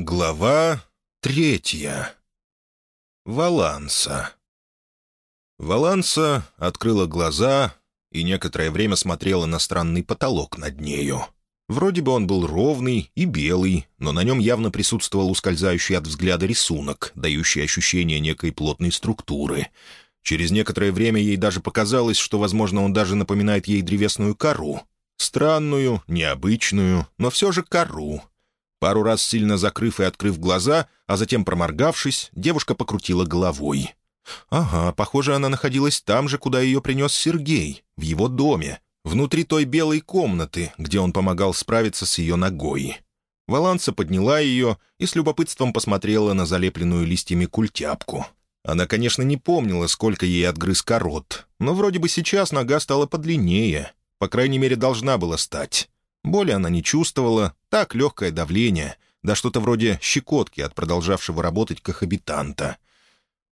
Глава третья. Валанса. Валанса открыла глаза и некоторое время смотрела на странный потолок над нею. Вроде бы он был ровный и белый, но на нем явно присутствовал ускользающий от взгляда рисунок, дающий ощущение некой плотной структуры. Через некоторое время ей даже показалось, что, возможно, он даже напоминает ей древесную кору. Странную, необычную, но все же кору — Пару раз сильно закрыв и открыв глаза, а затем проморгавшись, девушка покрутила головой. Ага, похоже, она находилась там же, куда ее принес Сергей, в его доме, внутри той белой комнаты, где он помогал справиться с ее ногой. Валанса подняла ее и с любопытством посмотрела на залепленную листьями культяпку. Она, конечно, не помнила, сколько ей отгрыз корот, но вроде бы сейчас нога стала подлиннее. По крайней мере, должна была стать. Боли она не чувствовала, так легкое давление, да что-то вроде щекотки от продолжавшего работать кохабитанта.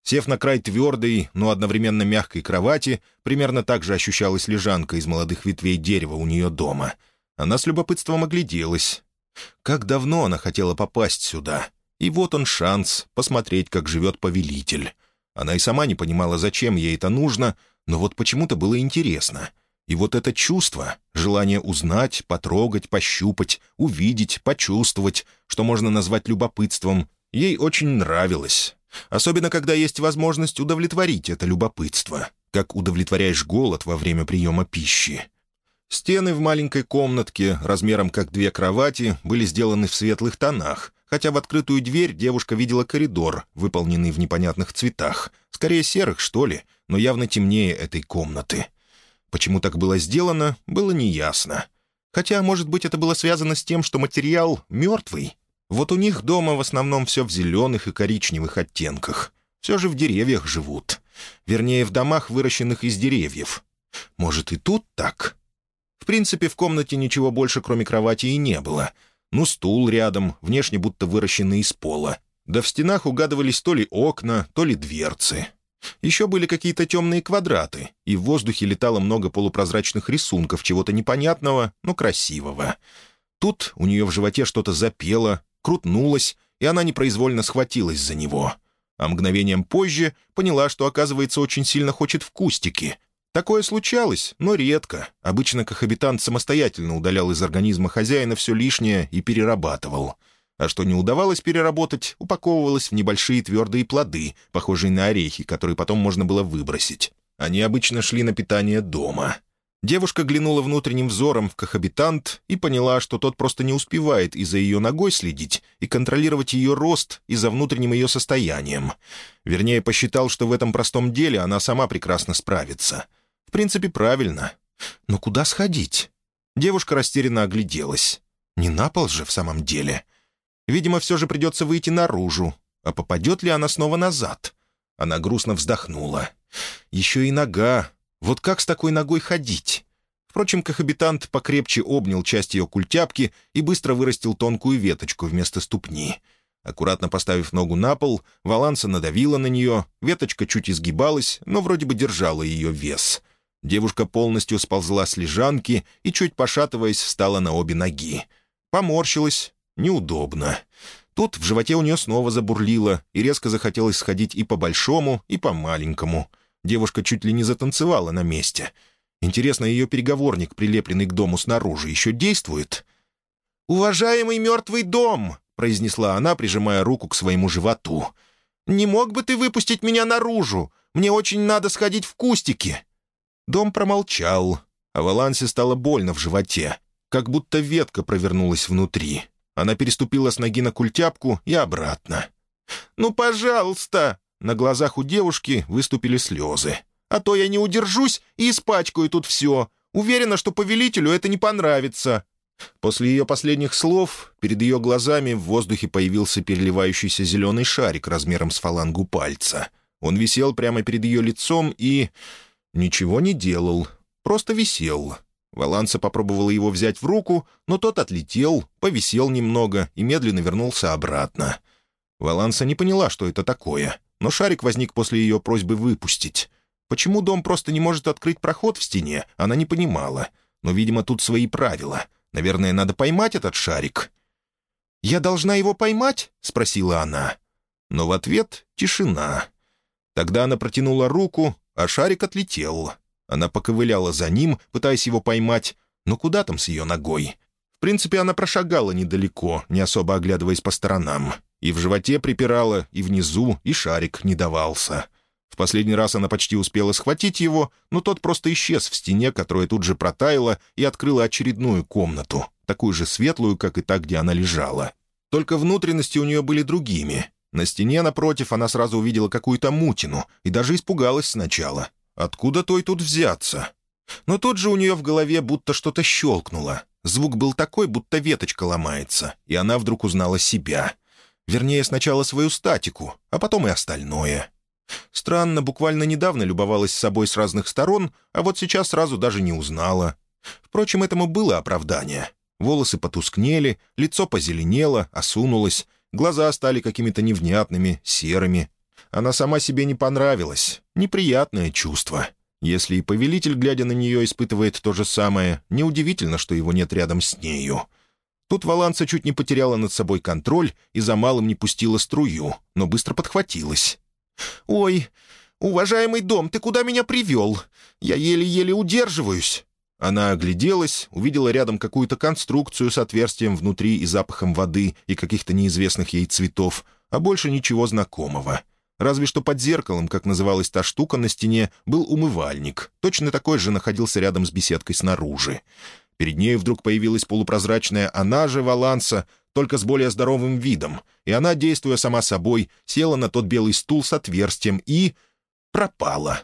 Сев на край твердой, но одновременно мягкой кровати, примерно так же ощущалась лежанка из молодых ветвей дерева у нее дома. Она с любопытством огляделась. Как давно она хотела попасть сюда. И вот он шанс посмотреть, как живет повелитель. Она и сама не понимала, зачем ей это нужно, но вот почему-то было интересно — и вот это чувство, желание узнать, потрогать, пощупать, увидеть, почувствовать, что можно назвать любопытством, ей очень нравилось. Особенно, когда есть возможность удовлетворить это любопытство, как удовлетворяешь голод во время приема пищи. Стены в маленькой комнатке, размером как две кровати, были сделаны в светлых тонах, хотя в открытую дверь девушка видела коридор, выполненный в непонятных цветах, скорее серых, что ли, но явно темнее этой комнаты. Почему так было сделано, было неясно. Хотя, может быть, это было связано с тем, что материал мертвый. Вот у них дома в основном все в зеленых и коричневых оттенках. Все же в деревьях живут. Вернее, в домах, выращенных из деревьев. Может, и тут так? В принципе, в комнате ничего больше, кроме кровати, и не было. Ну, стул рядом, внешне будто выращенный из пола. Да в стенах угадывались то ли окна, то ли дверцы. Еще были какие-то темные квадраты, и в воздухе летало много полупрозрачных рисунков чего-то непонятного, но красивого. Тут у нее в животе что-то запело, крутнулось, и она непроизвольно схватилась за него. А мгновением позже поняла, что, оказывается, очень сильно хочет в кустики. Такое случалось, но редко. Обычно кохабитант самостоятельно удалял из организма хозяина все лишнее и перерабатывал — а что не удавалось переработать, упаковывалось в небольшие твердые плоды, похожие на орехи, которые потом можно было выбросить. Они обычно шли на питание дома. Девушка глянула внутренним взором в кохабитант и поняла, что тот просто не успевает и за ее ногой следить, и контролировать ее рост, и за внутренним ее состоянием. Вернее, посчитал, что в этом простом деле она сама прекрасно справится. В принципе, правильно. Но куда сходить? Девушка растерянно огляделась. Не на пол же в самом деле. Видимо, все же придется выйти наружу. А попадет ли она снова назад? Она грустно вздохнула. Еще и нога. Вот как с такой ногой ходить? Впрочем, кохабитант покрепче обнял часть ее культяпки и быстро вырастил тонкую веточку вместо ступни. Аккуратно поставив ногу на пол, Валанса надавила на нее, веточка чуть изгибалась, но вроде бы держала ее вес. Девушка полностью сползла с лежанки и, чуть пошатываясь, встала на обе ноги. Поморщилась, Неудобно. Тут в животе у нее снова забурлило, и резко захотелось сходить и по большому, и по маленькому. Девушка чуть ли не затанцевала на месте. Интересно, ее переговорник, прилепленный к дому снаружи, еще действует? «Уважаемый мертвый дом!» — произнесла она, прижимая руку к своему животу. «Не мог бы ты выпустить меня наружу? Мне очень надо сходить в кустики!» Дом промолчал, а Валансе стало больно в животе, как будто ветка провернулась внутри. Она переступила с ноги на культяпку и обратно. «Ну, пожалуйста!» На глазах у девушки выступили слезы. «А то я не удержусь и испачкаю тут все. Уверена, что повелителю это не понравится». После ее последних слов перед ее глазами в воздухе появился переливающийся зеленый шарик размером с фалангу пальца. Он висел прямо перед ее лицом и... ничего не делал, просто висел. Валанса попробовала его взять в руку, но тот отлетел, повисел немного и медленно вернулся обратно. Валанса не поняла, что это такое, но шарик возник после ее просьбы выпустить. Почему дом просто не может открыть проход в стене, она не понимала. Но, видимо, тут свои правила. Наверное, надо поймать этот шарик. «Я должна его поймать?» — спросила она. Но в ответ — тишина. Тогда она протянула руку, а шарик отлетел. Она поковыляла за ним, пытаясь его поймать, но куда там с ее ногой? В принципе, она прошагала недалеко, не особо оглядываясь по сторонам. И в животе припирала, и внизу, и шарик не давался. В последний раз она почти успела схватить его, но тот просто исчез в стене, которая тут же протаяла и открыла очередную комнату, такую же светлую, как и та, где она лежала. Только внутренности у нее были другими. На стене, напротив, она сразу увидела какую-то мутину и даже испугалась сначала. Откуда той тут взяться? Но тут же у нее в голове будто что-то щелкнуло. Звук был такой, будто веточка ломается, и она вдруг узнала себя. Вернее, сначала свою статику, а потом и остальное. Странно, буквально недавно любовалась собой с разных сторон, а вот сейчас сразу даже не узнала. Впрочем, этому было оправдание. Волосы потускнели, лицо позеленело, осунулось, глаза стали какими-то невнятными, серыми. Она сама себе не понравилась. Неприятное чувство. Если и повелитель, глядя на нее, испытывает то же самое, неудивительно, что его нет рядом с нею. Тут Валанса чуть не потеряла над собой контроль и за малым не пустила струю, но быстро подхватилась. «Ой, уважаемый дом, ты куда меня привел? Я еле-еле удерживаюсь». Она огляделась, увидела рядом какую-то конструкцию с отверстием внутри и запахом воды и каких-то неизвестных ей цветов, а больше ничего знакомого — Разве что под зеркалом, как называлась та штука на стене, был умывальник. Точно такой же находился рядом с беседкой снаружи. Перед ней вдруг появилась полупрозрачная она же Валанса, только с более здоровым видом, и она, действуя сама собой, села на тот белый стул с отверстием и... пропала.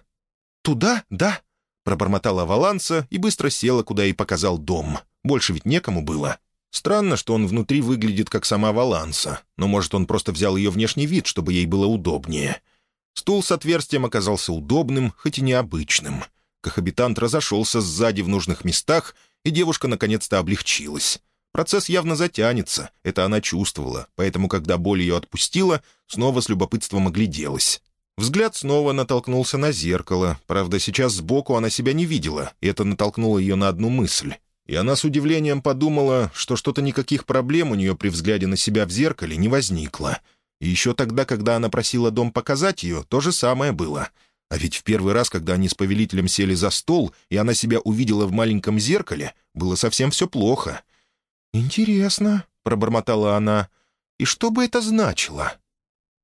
«Туда, да?» — пробормотала Валанса и быстро села, куда ей показал дом. Больше ведь некому было. Странно, что он внутри выглядит как сама Валанса, но, может, он просто взял ее внешний вид, чтобы ей было удобнее. Стул с отверстием оказался удобным, хоть и необычным. Кохабитант разошелся сзади в нужных местах, и девушка наконец-то облегчилась. Процесс явно затянется, это она чувствовала, поэтому, когда боль ее отпустила, снова с любопытством огляделась. Взгляд снова натолкнулся на зеркало, правда, сейчас сбоку она себя не видела, и это натолкнуло ее на одну мысль и она с удивлением подумала, что что-то никаких проблем у нее при взгляде на себя в зеркале не возникло. И еще тогда, когда она просила дом показать ее, то же самое было. А ведь в первый раз, когда они с повелителем сели за стол, и она себя увидела в маленьком зеркале, было совсем все плохо. «Интересно», — пробормотала она, — «и что бы это значило?»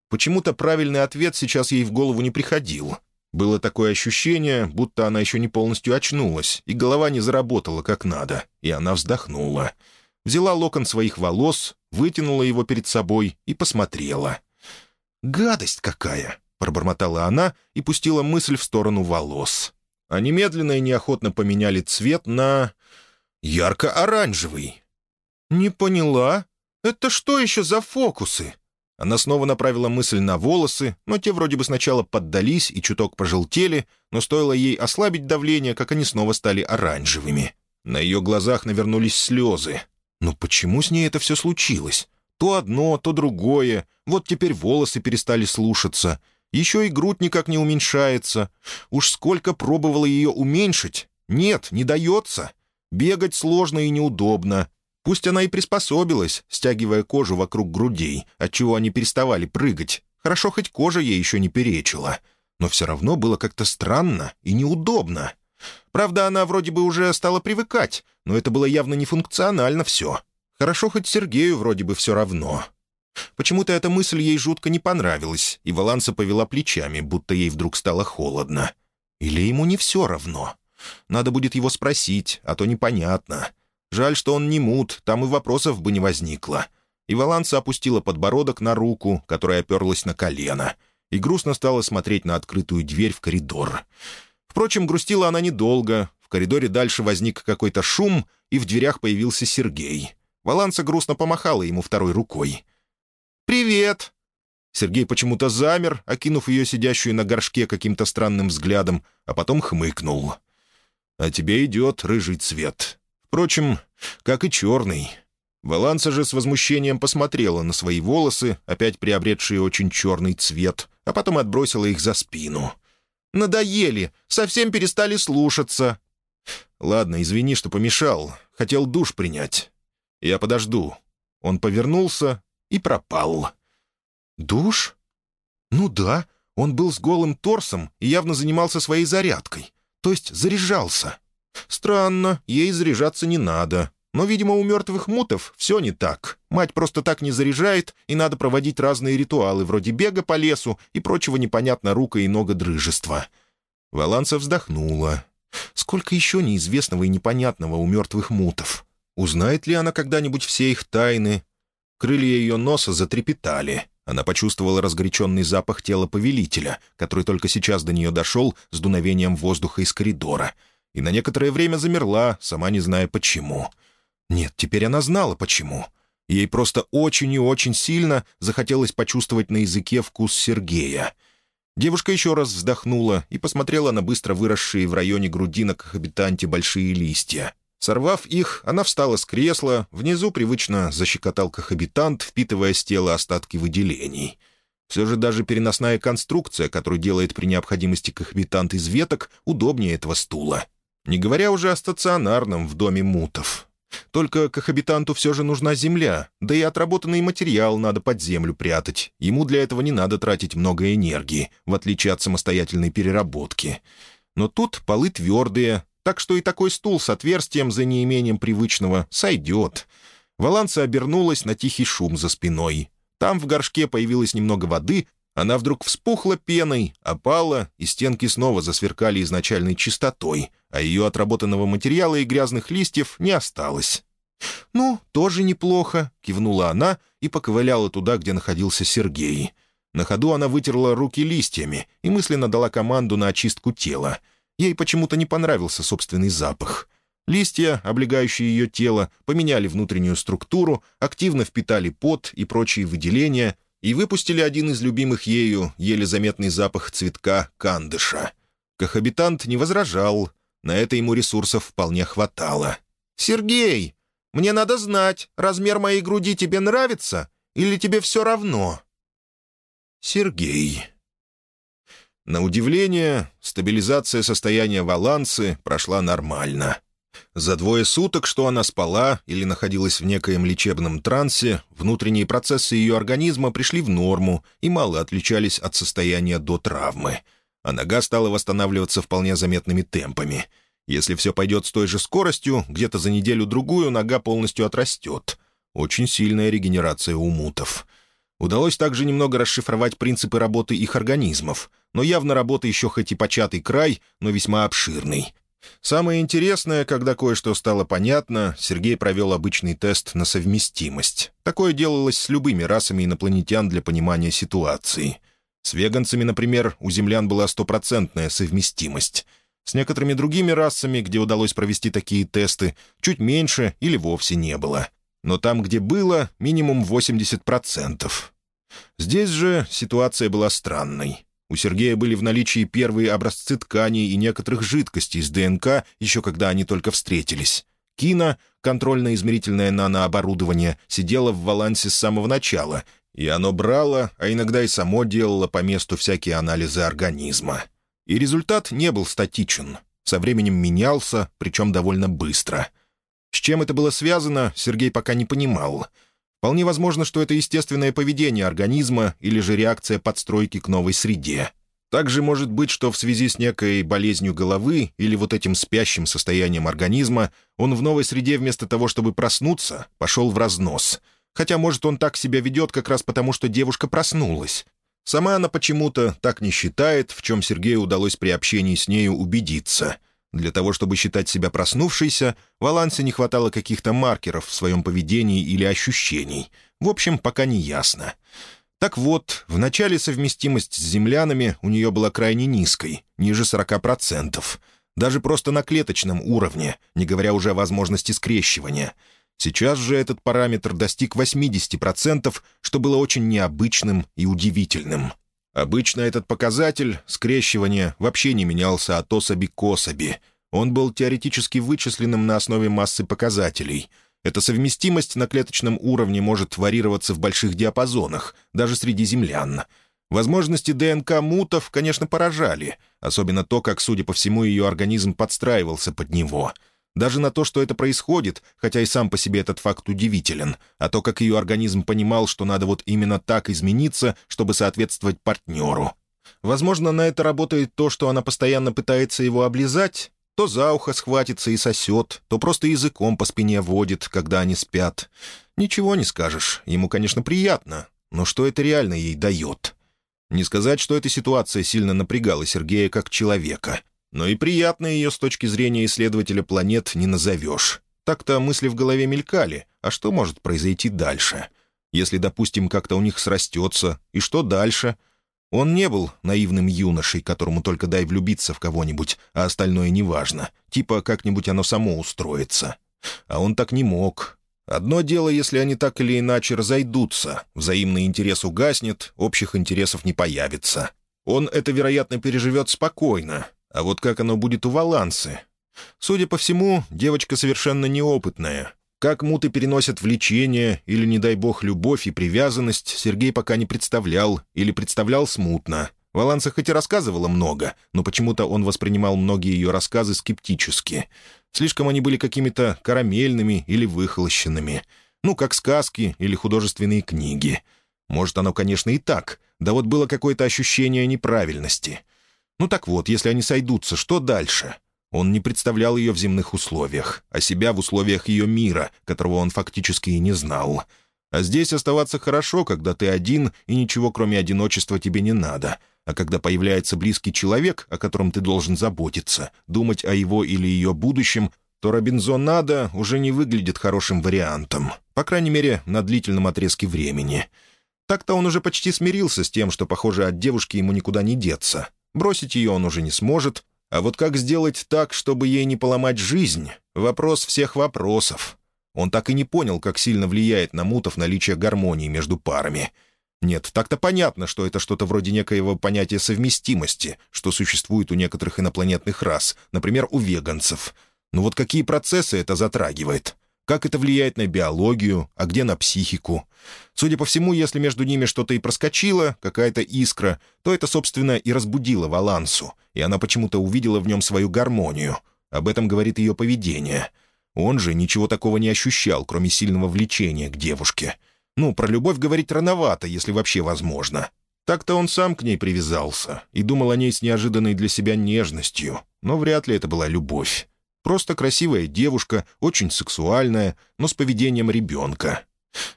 Почему-то правильный ответ сейчас ей в голову не приходил. Было такое ощущение, будто она еще не полностью очнулась, и голова не заработала как надо, и она вздохнула. Взяла локон своих волос, вытянула его перед собой и посмотрела. «Гадость какая!» — пробормотала она и пустила мысль в сторону волос. Они медленно и неохотно поменяли цвет на... ярко-оранжевый. «Не поняла. Это что еще за фокусы?» Она снова направила мысль на волосы, но те вроде бы сначала поддались и чуток пожелтели, но стоило ей ослабить давление, как они снова стали оранжевыми. На ее глазах навернулись слезы. Но почему с ней это все случилось? То одно, то другое. Вот теперь волосы перестали слушаться. Еще и грудь никак не уменьшается. Уж сколько пробовала ее уменьшить. Нет, не дается. Бегать сложно и неудобно. Пусть она и приспособилась, стягивая кожу вокруг грудей, отчего они переставали прыгать. Хорошо, хоть кожа ей еще не перечила. Но все равно было как-то странно и неудобно. Правда, она вроде бы уже стала привыкать, но это было явно нефункционально все. Хорошо, хоть Сергею вроде бы все равно. Почему-то эта мысль ей жутко не понравилась, и Валанса повела плечами, будто ей вдруг стало холодно. Или ему не все равно? Надо будет его спросить, а то непонятно. Жаль, что он не мут, там и вопросов бы не возникло. И Валанса опустила подбородок на руку, которая оперлась на колено, и грустно стала смотреть на открытую дверь в коридор. Впрочем, грустила она недолго. В коридоре дальше возник какой-то шум, и в дверях появился Сергей. Валанса грустно помахала ему второй рукой. «Привет!» Сергей почему-то замер, окинув ее сидящую на горшке каким-то странным взглядом, а потом хмыкнул. «А тебе идет рыжий цвет. Впрочем, как и черный. Валанса же с возмущением посмотрела на свои волосы, опять приобретшие очень черный цвет, а потом отбросила их за спину. «Надоели! Совсем перестали слушаться!» «Ладно, извини, что помешал. Хотел душ принять. Я подожду». Он повернулся и пропал. «Душ? Ну да, он был с голым торсом и явно занимался своей зарядкой. То есть заряжался. Странно, ей заряжаться не надо. Но, видимо, у мертвых мутов все не так. Мать просто так не заряжает, и надо проводить разные ритуалы, вроде бега по лесу и прочего непонятно рука и нога-дрыжества. Валанса вздохнула. Сколько еще неизвестного и непонятного у мертвых мутов? Узнает ли она когда-нибудь все их тайны? Крылья ее носа затрепетали. Она почувствовала разгоряченный запах тела повелителя, который только сейчас до нее дошел с дуновением воздуха из коридора, и на некоторое время замерла, сама не зная почему — нет, теперь она знала, почему. Ей просто очень и очень сильно захотелось почувствовать на языке вкус Сергея. Девушка еще раз вздохнула и посмотрела на быстро выросшие в районе грудинок обитанте большие листья. Сорвав их, она встала с кресла, внизу привычно защекотал кохабитант, впитывая с тела остатки выделений. Все же даже переносная конструкция, которую делает при необходимости кохабитант из веток, удобнее этого стула. Не говоря уже о стационарном в доме мутов. Только кохабитанту все же нужна земля, да и отработанный материал надо под землю прятать. Ему для этого не надо тратить много энергии, в отличие от самостоятельной переработки. Но тут полы твердые, так что и такой стул с отверстием за неимением привычного сойдет. Валанса обернулась на тихий шум за спиной. Там в горшке появилось немного воды, она вдруг вспухла пеной, опала, и стенки снова засверкали изначальной чистотой, а ее отработанного материала и грязных листьев не осталось. «Ну, тоже неплохо», — кивнула она и поковыляла туда, где находился Сергей. На ходу она вытерла руки листьями и мысленно дала команду на очистку тела. Ей почему-то не понравился собственный запах. Листья, облегающие ее тело, поменяли внутреннюю структуру, активно впитали пот и прочие выделения, и выпустили один из любимых ею, еле заметный запах цветка кандыша. Кохабитант не возражал, на это ему ресурсов вполне хватало. «Сергей, мне надо знать, размер моей груди тебе нравится или тебе все равно?» Сергей. На удивление, стабилизация состояния Валансы прошла нормально. За двое суток, что она спала или находилась в некоем лечебном трансе, внутренние процессы ее организма пришли в норму и мало отличались от состояния до травмы. А нога стала восстанавливаться вполне заметными темпами. Если все пойдет с той же скоростью, где-то за неделю-другую нога полностью отрастет. Очень сильная регенерация у мутов. Удалось также немного расшифровать принципы работы их организмов, но явно работа еще хоть и початый край, но весьма обширный — Самое интересное, когда кое-что стало понятно, Сергей провел обычный тест на совместимость. Такое делалось с любыми расами инопланетян для понимания ситуации. С веганцами, например, у землян была стопроцентная совместимость. С некоторыми другими расами, где удалось провести такие тесты, чуть меньше или вовсе не было. Но там, где было, минимум 80%. Здесь же ситуация была странной. У Сергея были в наличии первые образцы тканей и некоторых жидкостей из ДНК, еще когда они только встретились. Кина, контрольно-измерительное нанооборудование, сидело в Валансе с самого начала, и оно брало, а иногда и само делало по месту всякие анализы организма. И результат не был статичен. Со временем менялся, причем довольно быстро. С чем это было связано, Сергей пока не понимал — Вполне возможно, что это естественное поведение организма или же реакция подстройки к новой среде. Также может быть, что в связи с некой болезнью головы или вот этим спящим состоянием организма он в новой среде вместо того, чтобы проснуться, пошел в разнос. Хотя, может, он так себя ведет как раз потому, что девушка проснулась. Сама она почему-то так не считает, в чем Сергею удалось при общении с нею убедиться — для того, чтобы считать себя проснувшейся, Валансе не хватало каких-то маркеров в своем поведении или ощущений. В общем, пока не ясно. Так вот, в начале совместимость с землянами у нее была крайне низкой, ниже 40%. Даже просто на клеточном уровне, не говоря уже о возможности скрещивания. Сейчас же этот параметр достиг 80%, что было очень необычным и удивительным. Обычно этот показатель, скрещивание, вообще не менялся от особи к особи. Он был теоретически вычисленным на основе массы показателей. Эта совместимость на клеточном уровне может варьироваться в больших диапазонах, даже среди землян. Возможности ДНК мутов, конечно, поражали, особенно то, как, судя по всему, ее организм подстраивался под него. Даже на то, что это происходит, хотя и сам по себе этот факт удивителен, а то, как ее организм понимал, что надо вот именно так измениться, чтобы соответствовать партнеру. Возможно, на это работает то, что она постоянно пытается его облизать, то за ухо схватится и сосет, то просто языком по спине водит, когда они спят. Ничего не скажешь, ему, конечно, приятно, но что это реально ей дает? Не сказать, что эта ситуация сильно напрягала Сергея как человека, но и приятно ее с точки зрения исследователя планет не назовешь. Так-то мысли в голове мелькали, а что может произойти дальше? Если, допустим, как-то у них срастется, и что дальше — он не был наивным юношей, которому только дай влюбиться в кого-нибудь, а остальное неважно. Типа как-нибудь оно само устроится. А он так не мог. Одно дело, если они так или иначе разойдутся, взаимный интерес угаснет, общих интересов не появится. Он это, вероятно, переживет спокойно. А вот как оно будет у Валансы? Судя по всему, девочка совершенно неопытная, как муты переносят влечение или, не дай бог, любовь и привязанность, Сергей пока не представлял или представлял смутно. Валанса хоть и рассказывала много, но почему-то он воспринимал многие ее рассказы скептически. Слишком они были какими-то карамельными или выхолощенными. Ну, как сказки или художественные книги. Может, оно, конечно, и так, да вот было какое-то ощущение неправильности. Ну так вот, если они сойдутся, что дальше? Он не представлял ее в земных условиях, а себя в условиях ее мира, которого он фактически и не знал. А здесь оставаться хорошо, когда ты один, и ничего кроме одиночества тебе не надо. А когда появляется близкий человек, о котором ты должен заботиться, думать о его или ее будущем, то Робинзонада уже не выглядит хорошим вариантом. По крайней мере, на длительном отрезке времени. Так-то он уже почти смирился с тем, что, похоже, от девушки ему никуда не деться. Бросить ее он уже не сможет, а вот как сделать так, чтобы ей не поломать жизнь — вопрос всех вопросов. Он так и не понял, как сильно влияет на мутов наличие гармонии между парами. Нет, так-то понятно, что это что-то вроде некоего понятия совместимости, что существует у некоторых инопланетных рас, например, у веганцев. Но вот какие процессы это затрагивает? Как это влияет на биологию, а где на психику? Судя по всему, если между ними что-то и проскочило, какая-то искра, то это, собственно, и разбудило Валансу, и она почему-то увидела в нем свою гармонию. Об этом говорит ее поведение. Он же ничего такого не ощущал, кроме сильного влечения к девушке. Ну, про любовь говорить рановато, если вообще возможно. Так-то он сам к ней привязался и думал о ней с неожиданной для себя нежностью, но вряд ли это была любовь. Просто красивая девушка, очень сексуальная, но с поведением ребенка.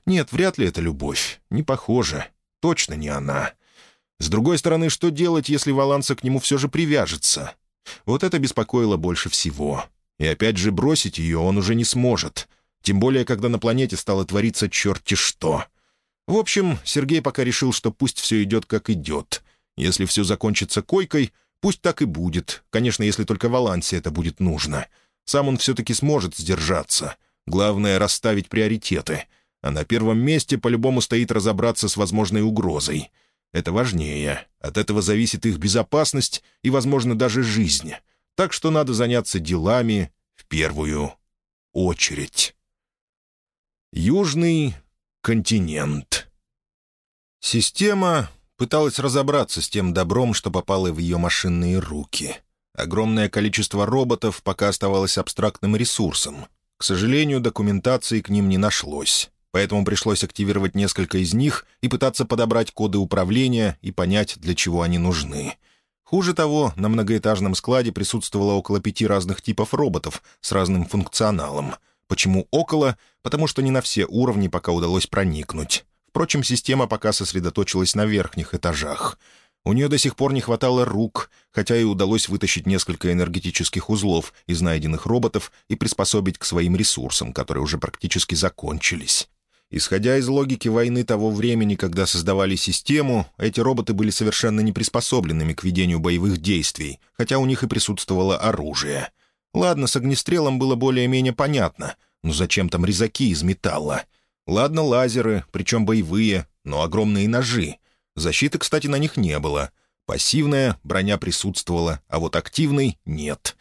Нет, вряд ли это любовь. Не похоже. Точно не она. С другой стороны, что делать, если Валанса к нему все же привяжется? Вот это беспокоило больше всего. И опять же, бросить ее он уже не сможет. Тем более, когда на планете стало твориться черти что. В общем, Сергей пока решил, что пусть все идет как идет. Если все закончится койкой, Пусть так и будет. Конечно, если только Валансе это будет нужно. Сам он все-таки сможет сдержаться. Главное — расставить приоритеты. А на первом месте по-любому стоит разобраться с возможной угрозой. Это важнее. От этого зависит их безопасность и, возможно, даже жизнь. Так что надо заняться делами в первую очередь. Южный континент. Система пыталась разобраться с тем добром, что попало в ее машинные руки. Огромное количество роботов пока оставалось абстрактным ресурсом. К сожалению, документации к ним не нашлось, поэтому пришлось активировать несколько из них и пытаться подобрать коды управления и понять, для чего они нужны. Хуже того, на многоэтажном складе присутствовало около пяти разных типов роботов с разным функционалом. Почему около? Потому что не на все уровни пока удалось проникнуть. Впрочем, система пока сосредоточилась на верхних этажах. У нее до сих пор не хватало рук, хотя и удалось вытащить несколько энергетических узлов из найденных роботов и приспособить к своим ресурсам, которые уже практически закончились. Исходя из логики войны того времени, когда создавали систему, эти роботы были совершенно не приспособленными к ведению боевых действий, хотя у них и присутствовало оружие. Ладно, с огнестрелом было более-менее понятно, но зачем там резаки из металла? Ладно, лазеры, причем боевые, но огромные ножи. Защиты, кстати, на них не было. Пассивная броня присутствовала, а вот активной — нет.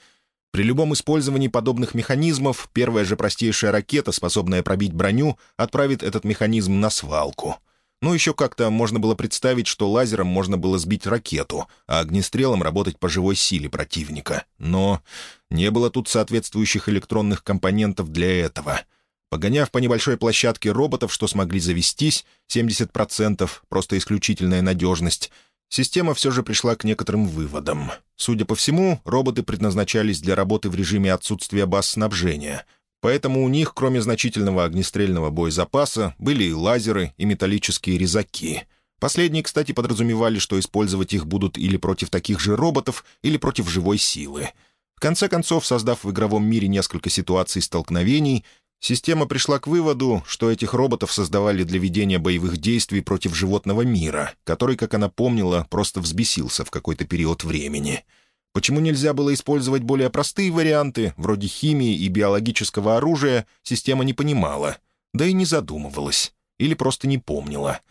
При любом использовании подобных механизмов первая же простейшая ракета, способная пробить броню, отправит этот механизм на свалку. Ну, еще как-то можно было представить, что лазером можно было сбить ракету, а огнестрелом работать по живой силе противника. Но не было тут соответствующих электронных компонентов для этого. Погоняв по небольшой площадке роботов, что смогли завестись, 70% — просто исключительная надежность — Система все же пришла к некоторым выводам. Судя по всему, роботы предназначались для работы в режиме отсутствия баз снабжения, поэтому у них, кроме значительного огнестрельного боезапаса, были и лазеры, и металлические резаки. Последние, кстати, подразумевали, что использовать их будут или против таких же роботов, или против живой силы. В конце концов, создав в игровом мире несколько ситуаций столкновений, Система пришла к выводу, что этих роботов создавали для ведения боевых действий против животного мира, который, как она помнила, просто взбесился в какой-то период времени. Почему нельзя было использовать более простые варианты, вроде химии и биологического оружия, система не понимала, да и не задумывалась, или просто не помнила.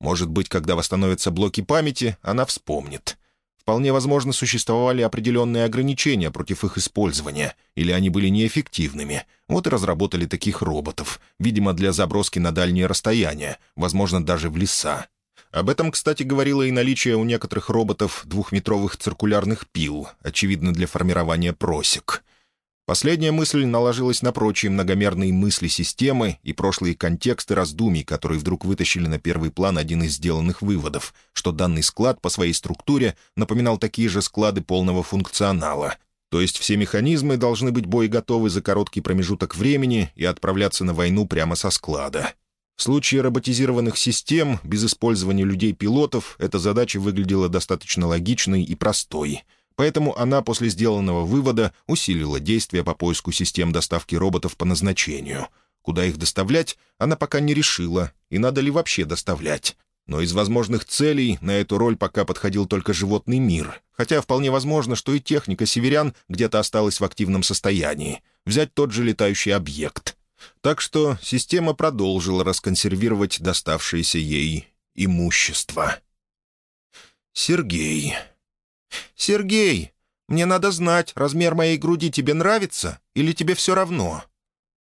Может быть, когда восстановятся блоки памяти, она вспомнит. Вполне возможно, существовали определенные ограничения против их использования, или они были неэффективными. Вот и разработали таких роботов, видимо, для заброски на дальние расстояния, возможно, даже в леса. Об этом, кстати, говорило и наличие у некоторых роботов двухметровых циркулярных пил, очевидно, для формирования просек. Последняя мысль наложилась на прочие многомерные мысли системы и прошлые контексты раздумий, которые вдруг вытащили на первый план один из сделанных выводов, что данный склад по своей структуре напоминал такие же склады полного функционала. То есть все механизмы должны быть боеготовы за короткий промежуток времени и отправляться на войну прямо со склада. В случае роботизированных систем, без использования людей-пилотов, эта задача выглядела достаточно логичной и простой — Поэтому она после сделанного вывода усилила действия по поиску систем доставки роботов по назначению. Куда их доставлять, она пока не решила, и надо ли вообще доставлять. Но из возможных целей на эту роль пока подходил только животный мир, хотя вполне возможно, что и техника северян где-то осталась в активном состоянии. Взять тот же летающий объект. Так что система продолжила расконсервировать доставшееся ей имущество. Сергей. «Сергей, мне надо знать, размер моей груди тебе нравится или тебе все равно?»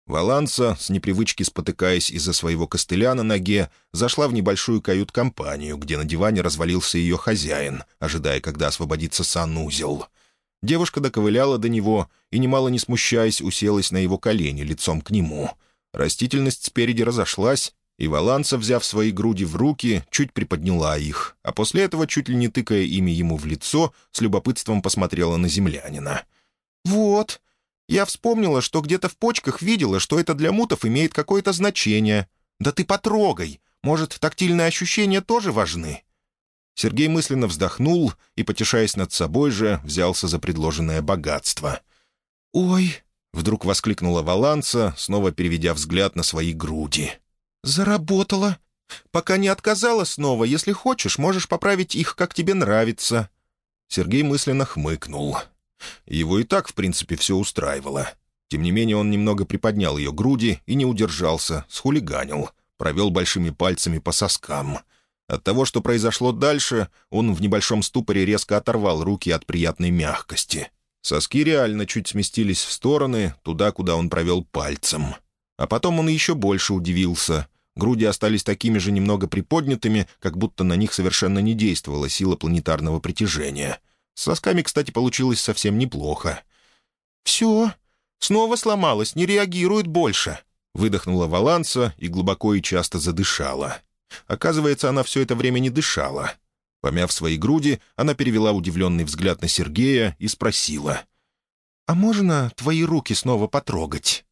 Валанса, с непривычки спотыкаясь из-за своего костыля на ноге, зашла в небольшую кают-компанию, где на диване развалился ее хозяин, ожидая, когда освободится санузел. Девушка доковыляла до него и, немало не смущаясь, уселась на его колени лицом к нему. Растительность спереди разошлась, и Валанса, взяв свои груди в руки, чуть приподняла их, а после этого, чуть ли не тыкая ими ему в лицо, с любопытством посмотрела на землянина. «Вот. Я вспомнила, что где-то в почках видела, что это для мутов имеет какое-то значение. Да ты потрогай. Может, тактильные ощущения тоже важны?» Сергей мысленно вздохнул и, потешаясь над собой же, взялся за предложенное богатство. «Ой!» — вдруг воскликнула Валанса, снова переведя взгляд на свои груди. «Заработала. Пока не отказала снова. Если хочешь, можешь поправить их, как тебе нравится». Сергей мысленно хмыкнул. Его и так, в принципе, все устраивало. Тем не менее, он немного приподнял ее груди и не удержался, схулиганил, провел большими пальцами по соскам. От того, что произошло дальше, он в небольшом ступоре резко оторвал руки от приятной мягкости. Соски реально чуть сместились в стороны, туда, куда он провел пальцем. А потом он еще больше удивился. Груди остались такими же немного приподнятыми, как будто на них совершенно не действовала сила планетарного притяжения. С сосками, кстати, получилось совсем неплохо. «Все, снова сломалась, не реагирует больше», — выдохнула Валанса и глубоко и часто задышала. Оказывается, она все это время не дышала. Помяв свои груди, она перевела удивленный взгляд на Сергея и спросила. «А можно твои руки снова потрогать?»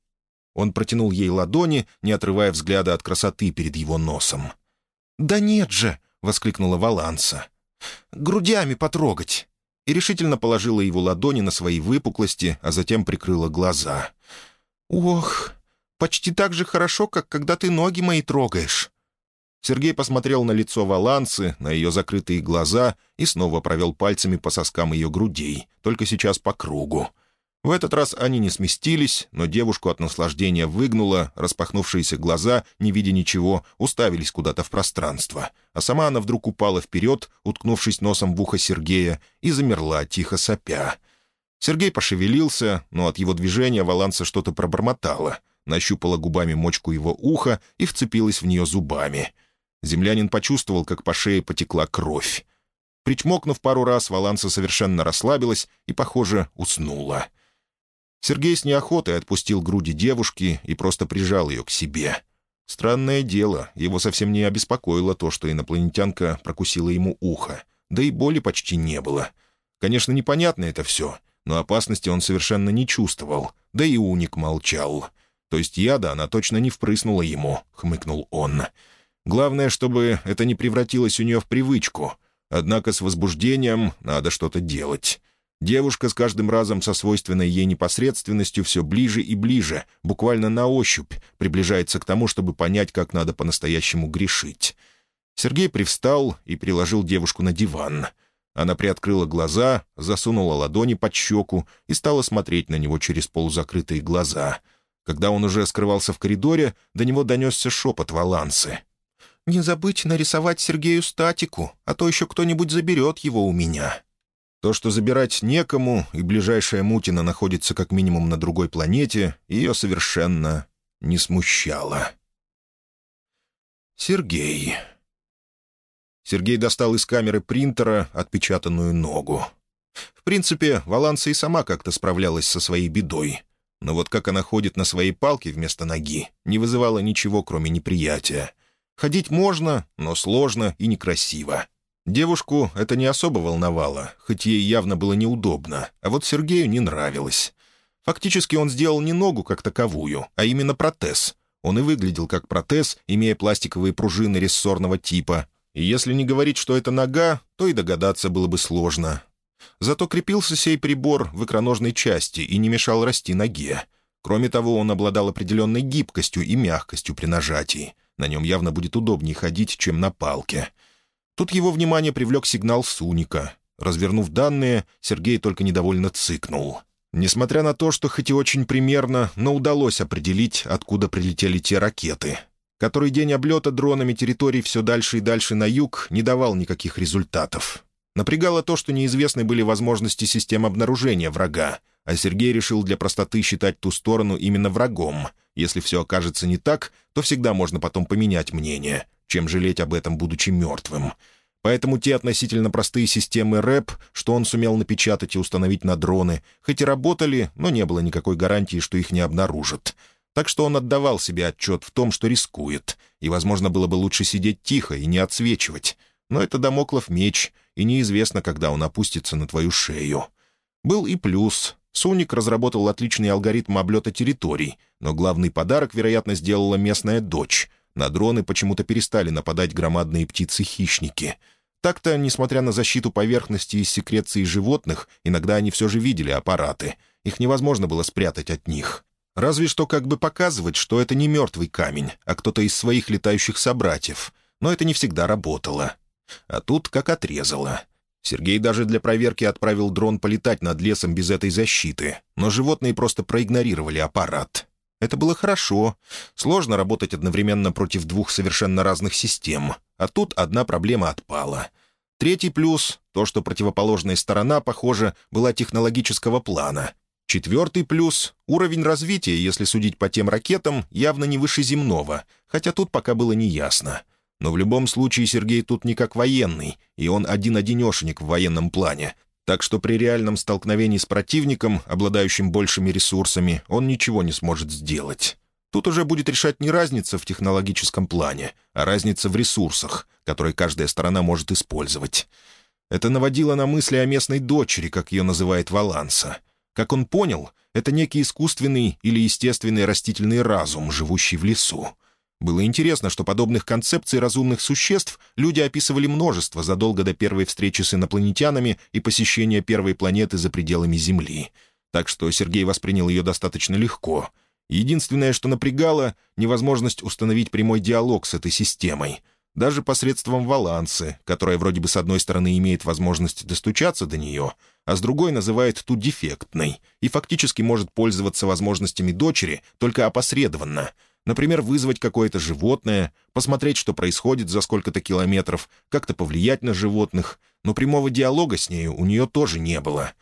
Он протянул ей ладони, не отрывая взгляда от красоты перед его носом. «Да нет же!» — воскликнула Валанса. «Грудями потрогать!» И решительно положила его ладони на свои выпуклости, а затем прикрыла глаза. «Ох, почти так же хорошо, как когда ты ноги мои трогаешь!» Сергей посмотрел на лицо Валансы, на ее закрытые глаза и снова провел пальцами по соскам ее грудей, только сейчас по кругу. В этот раз они не сместились, но девушку от наслаждения выгнуло, распахнувшиеся глаза, не видя ничего, уставились куда-то в пространство. А сама она вдруг упала вперед, уткнувшись носом в ухо Сергея, и замерла, тихо сопя. Сергей пошевелился, но от его движения Валанса что-то пробормотала, нащупала губами мочку его уха и вцепилась в нее зубами. Землянин почувствовал, как по шее потекла кровь. Причмокнув пару раз, Валанса совершенно расслабилась и, похоже, уснула. Сергей с неохотой отпустил груди девушки и просто прижал ее к себе. Странное дело, его совсем не обеспокоило то, что инопланетянка прокусила ему ухо. Да и боли почти не было. Конечно, непонятно это все, но опасности он совершенно не чувствовал. Да и уник молчал. То есть яда она точно не впрыснула ему, — хмыкнул он. Главное, чтобы это не превратилось у нее в привычку. Однако с возбуждением надо что-то делать. Девушка с каждым разом со свойственной ей непосредственностью все ближе и ближе, буквально на ощупь, приближается к тому, чтобы понять, как надо по-настоящему грешить. Сергей привстал и приложил девушку на диван. Она приоткрыла глаза, засунула ладони под щеку и стала смотреть на него через полузакрытые глаза. Когда он уже скрывался в коридоре, до него донесся шепот Валансы. «Не забыть нарисовать Сергею статику, а то еще кто-нибудь заберет его у меня». То, что забирать некому, и ближайшая Мутина находится как минимум на другой планете, ее совершенно не смущало. Сергей. Сергей достал из камеры принтера отпечатанную ногу. В принципе, Валанса и сама как-то справлялась со своей бедой. Но вот как она ходит на своей палке вместо ноги, не вызывало ничего, кроме неприятия. Ходить можно, но сложно и некрасиво. Девушку это не особо волновало, хоть ей явно было неудобно, а вот Сергею не нравилось. Фактически он сделал не ногу как таковую, а именно протез. Он и выглядел как протез, имея пластиковые пружины рессорного типа. И если не говорить, что это нога, то и догадаться было бы сложно. Зато крепился сей прибор в икроножной части и не мешал расти ноге. Кроме того, он обладал определенной гибкостью и мягкостью при нажатии. На нем явно будет удобнее ходить, чем на палке. Тут его внимание привлек сигнал Суника. Развернув данные, Сергей только недовольно цыкнул. Несмотря на то, что хоть и очень примерно, но удалось определить, откуда прилетели те ракеты. Который день облета дронами территорий все дальше и дальше на юг не давал никаких результатов. Напрягало то, что неизвестны были возможности систем обнаружения врага, а Сергей решил для простоты считать ту сторону именно врагом. Если все окажется не так, то всегда можно потом поменять мнение — чем жалеть об этом, будучи мертвым. Поэтому те относительно простые системы РЭП, что он сумел напечатать и установить на дроны, хоть и работали, но не было никакой гарантии, что их не обнаружат. Так что он отдавал себе отчет в том, что рискует, и, возможно, было бы лучше сидеть тихо и не отсвечивать. Но это домоклов меч, и неизвестно, когда он опустится на твою шею. Был и плюс. Суник разработал отличный алгоритм облета территорий, но главный подарок, вероятно, сделала местная дочь, на дроны почему-то перестали нападать громадные птицы-хищники. Так-то, несмотря на защиту поверхности и секреции животных, иногда они все же видели аппараты. Их невозможно было спрятать от них. Разве что как бы показывать, что это не мертвый камень, а кто-то из своих летающих собратьев. Но это не всегда работало. А тут как отрезало. Сергей даже для проверки отправил дрон полетать над лесом без этой защиты, но животные просто проигнорировали аппарат. Это было хорошо. Сложно работать одновременно против двух совершенно разных систем. А тут одна проблема отпала. Третий плюс — то, что противоположная сторона, похоже, была технологического плана. Четвертый плюс — уровень развития, если судить по тем ракетам, явно не выше земного, хотя тут пока было неясно. Но в любом случае Сергей тут не как военный, и он один-одинешенек в военном плане, так что при реальном столкновении с противником, обладающим большими ресурсами, он ничего не сможет сделать. Тут уже будет решать не разница в технологическом плане, а разница в ресурсах, которые каждая сторона может использовать. Это наводило на мысли о местной дочери, как ее называет Валанса. Как он понял, это некий искусственный или естественный растительный разум, живущий в лесу. Было интересно, что подобных концепций разумных существ люди описывали множество задолго до первой встречи с инопланетянами и посещения первой планеты за пределами Земли. Так что Сергей воспринял ее достаточно легко. Единственное, что напрягало — невозможность установить прямой диалог с этой системой. Даже посредством валансы, которая вроде бы с одной стороны имеет возможность достучаться до нее, а с другой называет ту дефектной и фактически может пользоваться возможностями дочери только опосредованно — Например, вызвать какое-то животное, посмотреть, что происходит за сколько-то километров, как-то повлиять на животных, но прямого диалога с нею у нее тоже не было.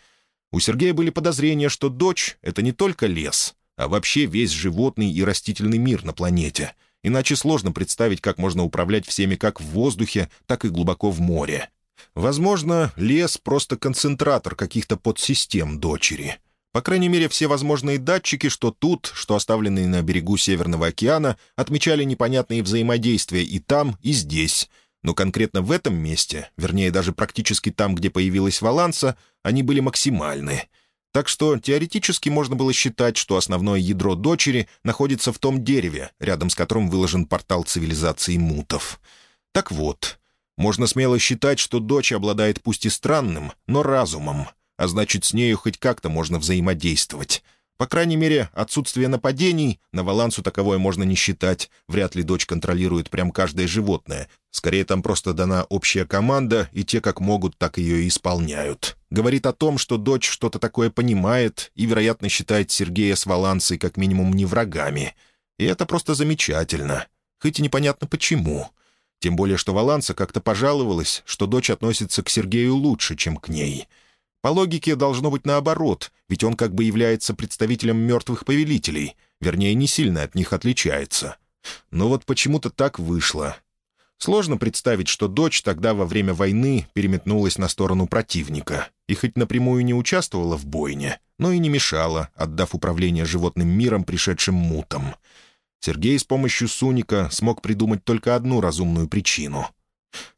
У Сергея были подозрения, что дочь — это не только лес, а вообще весь животный и растительный мир на планете. Иначе сложно представить, как можно управлять всеми как в воздухе, так и глубоко в море. Возможно, лес — просто концентратор каких-то подсистем дочери. По крайней мере, все возможные датчики, что тут, что оставленные на берегу Северного океана, отмечали непонятные взаимодействия и там, и здесь. Но конкретно в этом месте, вернее, даже практически там, где появилась Валанса, они были максимальны. Так что теоретически можно было считать, что основное ядро дочери находится в том дереве, рядом с которым выложен портал цивилизации мутов. Так вот, можно смело считать, что дочь обладает пусть и странным, но разумом — а значит, с нею хоть как-то можно взаимодействовать. По крайней мере, отсутствие нападений, на Валансу таковое можно не считать, вряд ли дочь контролирует прям каждое животное. Скорее, там просто дана общая команда, и те как могут, так ее и исполняют. Говорит о том, что дочь что-то такое понимает и, вероятно, считает Сергея с Валансой как минимум не врагами. И это просто замечательно. Хоть и непонятно почему. Тем более, что Валанса как-то пожаловалась, что дочь относится к Сергею лучше, чем к ней — по логике должно быть наоборот, ведь он как бы является представителем мертвых повелителей, вернее, не сильно от них отличается. Но вот почему-то так вышло. Сложно представить, что дочь тогда во время войны переметнулась на сторону противника и хоть напрямую не участвовала в бойне, но и не мешала, отдав управление животным миром пришедшим мутам. Сергей с помощью Суника смог придумать только одну разумную причину.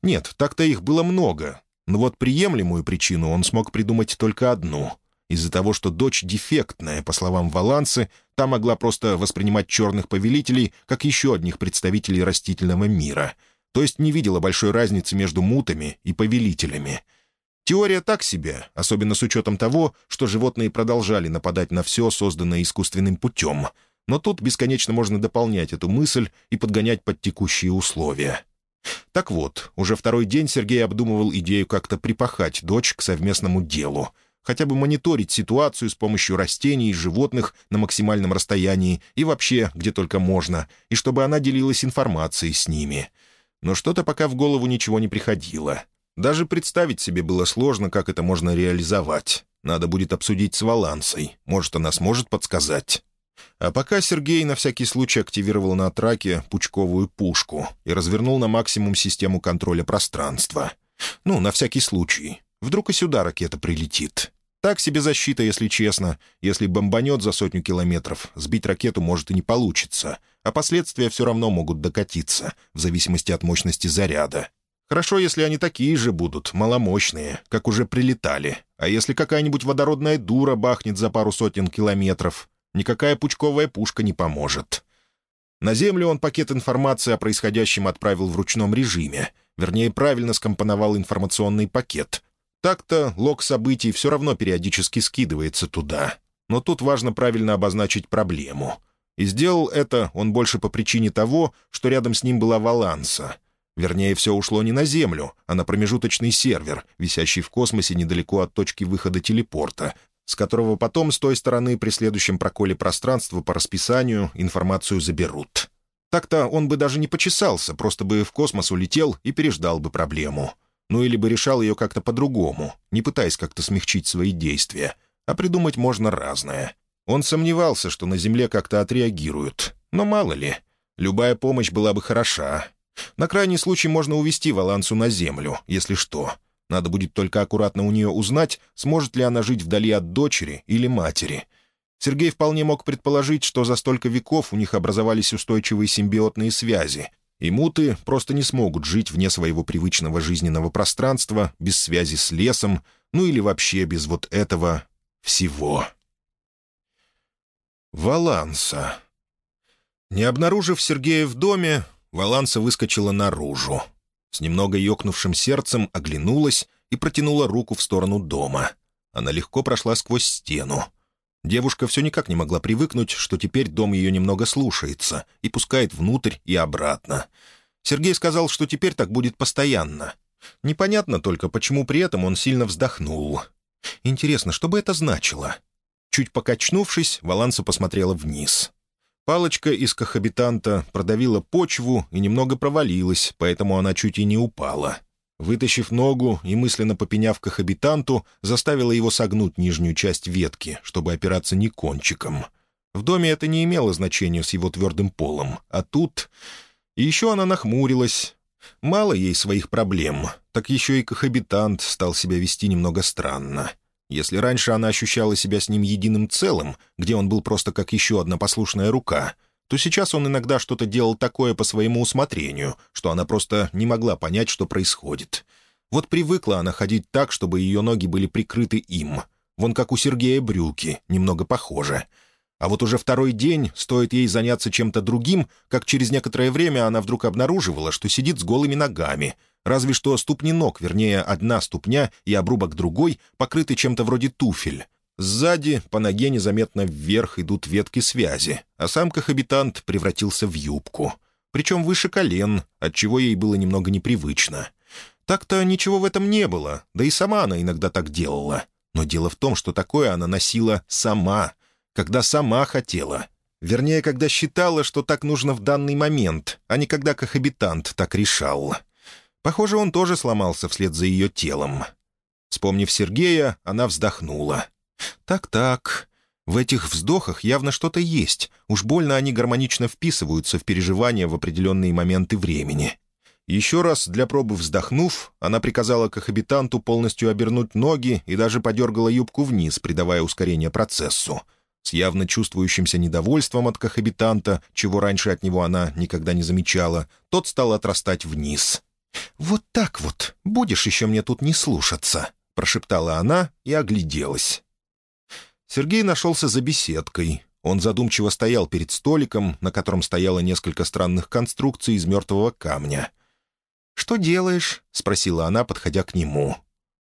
Нет, так-то их было много, но вот приемлемую причину он смог придумать только одну. Из-за того, что дочь дефектная, по словам Валансы, та могла просто воспринимать черных повелителей как еще одних представителей растительного мира, то есть не видела большой разницы между мутами и повелителями. Теория так себе, особенно с учетом того, что животные продолжали нападать на все, созданное искусственным путем. Но тут бесконечно можно дополнять эту мысль и подгонять под текущие условия. Так вот, уже второй день Сергей обдумывал идею как-то припахать дочь к совместному делу, хотя бы мониторить ситуацию с помощью растений и животных на максимальном расстоянии и вообще где только можно, и чтобы она делилась информацией с ними. Но что-то пока в голову ничего не приходило. Даже представить себе было сложно, как это можно реализовать. Надо будет обсудить с Валансой. Может, она сможет подсказать. А пока Сергей на всякий случай активировал на траке пучковую пушку и развернул на максимум систему контроля пространства. Ну, на всякий случай. Вдруг и сюда ракета прилетит. Так себе защита, если честно. Если бомбанет за сотню километров, сбить ракету может и не получится, а последствия все равно могут докатиться, в зависимости от мощности заряда. Хорошо, если они такие же будут, маломощные, как уже прилетали. А если какая-нибудь водородная дура бахнет за пару сотен километров, никакая пучковая пушка не поможет. На Землю он пакет информации о происходящем отправил в ручном режиме, вернее, правильно скомпоновал информационный пакет. Так-то лог событий все равно периодически скидывается туда. Но тут важно правильно обозначить проблему. И сделал это он больше по причине того, что рядом с ним была Валанса. Вернее, все ушло не на Землю, а на промежуточный сервер, висящий в космосе недалеко от точки выхода телепорта, с которого потом с той стороны при следующем проколе пространства по расписанию информацию заберут. Так-то он бы даже не почесался, просто бы в космос улетел и переждал бы проблему. Ну или бы решал ее как-то по-другому, не пытаясь как-то смягчить свои действия. А придумать можно разное. Он сомневался, что на Земле как-то отреагируют. Но мало ли, любая помощь была бы хороша. На крайний случай можно увести Валансу на Землю, если что — надо будет только аккуратно у нее узнать, сможет ли она жить вдали от дочери или матери. Сергей вполне мог предположить, что за столько веков у них образовались устойчивые симбиотные связи, и муты просто не смогут жить вне своего привычного жизненного пространства, без связи с лесом, ну или вообще без вот этого всего. Валанса. Не обнаружив Сергея в доме, Валанса выскочила наружу. С немного ёкнувшим сердцем оглянулась и протянула руку в сторону дома. Она легко прошла сквозь стену. Девушка все никак не могла привыкнуть, что теперь дом ее немного слушается и пускает внутрь и обратно. Сергей сказал, что теперь так будет постоянно. Непонятно только, почему при этом он сильно вздохнул. Интересно, что бы это значило? Чуть покачнувшись, Валанса посмотрела вниз. Палочка из кохабитанта продавила почву и немного провалилась, поэтому она чуть и не упала. Вытащив ногу и мысленно попеняв кохабитанту, заставила его согнуть нижнюю часть ветки, чтобы опираться не кончиком. В доме это не имело значения с его твердым полом, а тут... И еще она нахмурилась. Мало ей своих проблем, так еще и кохабитант стал себя вести немного странно. Если раньше она ощущала себя с ним единым целым, где он был просто как еще одна послушная рука, то сейчас он иногда что-то делал такое по своему усмотрению, что она просто не могла понять, что происходит. Вот привыкла она ходить так, чтобы ее ноги были прикрыты им. Вон как у Сергея брюки, немного похоже. А вот уже второй день, стоит ей заняться чем-то другим, как через некоторое время она вдруг обнаруживала, что сидит с голыми ногами, разве что ступни ног, вернее, одна ступня и обрубок другой, покрыты чем-то вроде туфель. Сзади по ноге незаметно вверх идут ветки связи, а сам кохабитант превратился в юбку. Причем выше колен, отчего ей было немного непривычно. Так-то ничего в этом не было, да и сама она иногда так делала. Но дело в том, что такое она носила сама, когда сама хотела. Вернее, когда считала, что так нужно в данный момент, а не когда кохабитант так решал. Похоже, он тоже сломался вслед за ее телом. Вспомнив Сергея, она вздохнула. «Так-так, в этих вздохах явно что-то есть. Уж больно они гармонично вписываются в переживания в определенные моменты времени». Еще раз, для пробы вздохнув, она приказала кохабитанту полностью обернуть ноги и даже подергала юбку вниз, придавая ускорение процессу. С явно чувствующимся недовольством от кохабитанта, чего раньше от него она никогда не замечала, тот стал отрастать вниз. «Вот так вот, будешь еще мне тут не слушаться», — прошептала она и огляделась. Сергей нашелся за беседкой. Он задумчиво стоял перед столиком, на котором стояло несколько странных конструкций из мертвого камня. «Что делаешь?» — спросила она, подходя к нему.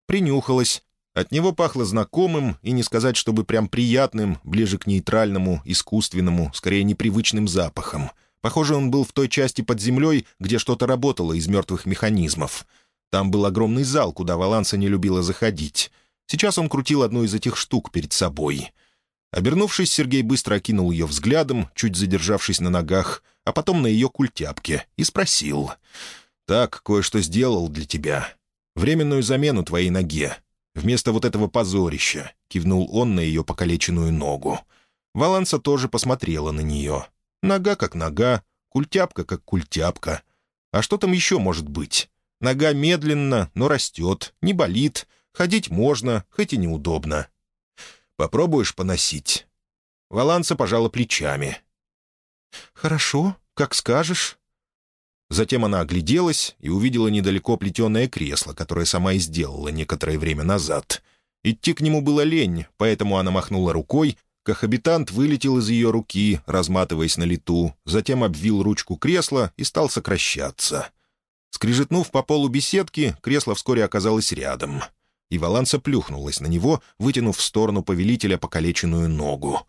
Принюхалась. От него пахло знакомым, и не сказать, чтобы прям приятным, ближе к нейтральному, искусственному, скорее непривычным запахом — Похоже, он был в той части под землей, где что-то работало из мертвых механизмов. Там был огромный зал, куда Валанса не любила заходить. Сейчас он крутил одну из этих штук перед собой. Обернувшись, Сергей быстро окинул ее взглядом, чуть задержавшись на ногах, а потом на ее культяпке, и спросил. «Так, кое-что сделал для тебя. Временную замену твоей ноге. Вместо вот этого позорища», — кивнул он на ее покалеченную ногу. Валанса тоже посмотрела на нее. Нога как нога, культяпка как культяпка. А что там еще может быть? Нога медленно, но растет, не болит, ходить можно, хоть и неудобно. Попробуешь поносить?» Валанса пожала плечами. «Хорошо, как скажешь». Затем она огляделась и увидела недалеко плетеное кресло, которое сама и сделала некоторое время назад. Идти к нему было лень, поэтому она махнула рукой, Кохабитант вылетел из ее руки, разматываясь на лету, затем обвил ручку кресла и стал сокращаться. Скрижетнув по полу беседки, кресло вскоре оказалось рядом. И Валанса плюхнулась на него, вытянув в сторону повелителя покалеченную ногу.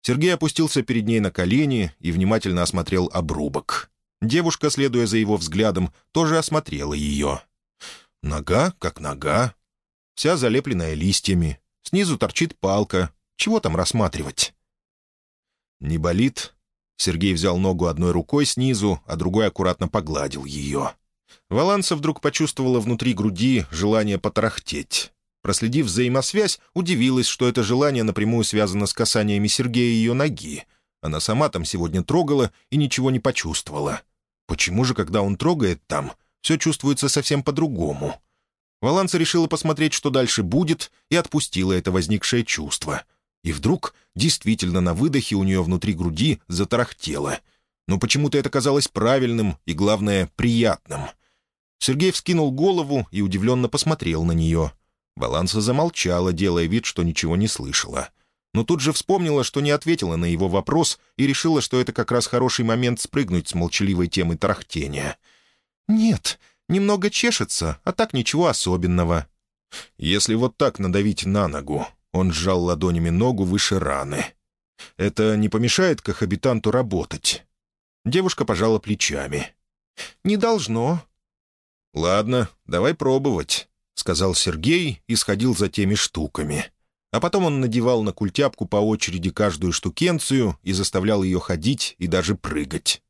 Сергей опустился перед ней на колени и внимательно осмотрел обрубок. Девушка, следуя за его взглядом, тоже осмотрела ее. Нога как нога, вся залепленная листьями. Снизу торчит палка, чего там рассматривать?» «Не болит?» Сергей взял ногу одной рукой снизу, а другой аккуратно погладил ее. Валанса вдруг почувствовала внутри груди желание потарахтеть. Проследив взаимосвязь, удивилась, что это желание напрямую связано с касаниями Сергея ее ноги. Она сама там сегодня трогала и ничего не почувствовала. Почему же, когда он трогает там, все чувствуется совсем по-другому? Валанса решила посмотреть, что дальше будет, и отпустила это возникшее чувство — и вдруг, действительно, на выдохе у нее внутри груди затарахтело. Но почему-то это казалось правильным и, главное, приятным. Сергей вскинул голову и удивленно посмотрел на нее. Баланса замолчала, делая вид, что ничего не слышала. Но тут же вспомнила, что не ответила на его вопрос и решила, что это как раз хороший момент спрыгнуть с молчаливой темы тарахтения. «Нет, немного чешется, а так ничего особенного». «Если вот так надавить на ногу, он сжал ладонями ногу выше раны. «Это не помешает кохабитанту работать?» Девушка пожала плечами. «Не должно». «Ладно, давай пробовать», — сказал Сергей и сходил за теми штуками. А потом он надевал на культяпку по очереди каждую штукенцию и заставлял ее ходить и даже прыгать.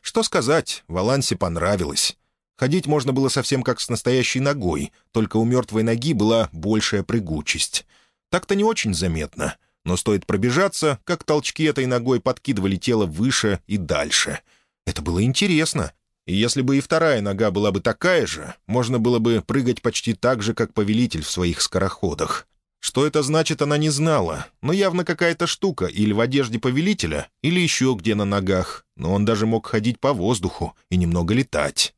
Что сказать, Валансе понравилось. Ходить можно было совсем как с настоящей ногой, только у мертвой ноги была большая прыгучесть. Так-то не очень заметно, Но стоит пробежаться, как толчки этой ногой подкидывали тело выше и дальше. Это было интересно. И если бы и вторая нога была бы такая же, можно было бы прыгать почти так же, как повелитель в своих скороходах. Что это значит, она не знала, но явно какая-то штука или в одежде повелителя, или еще где на ногах, но он даже мог ходить по воздуху и немного летать.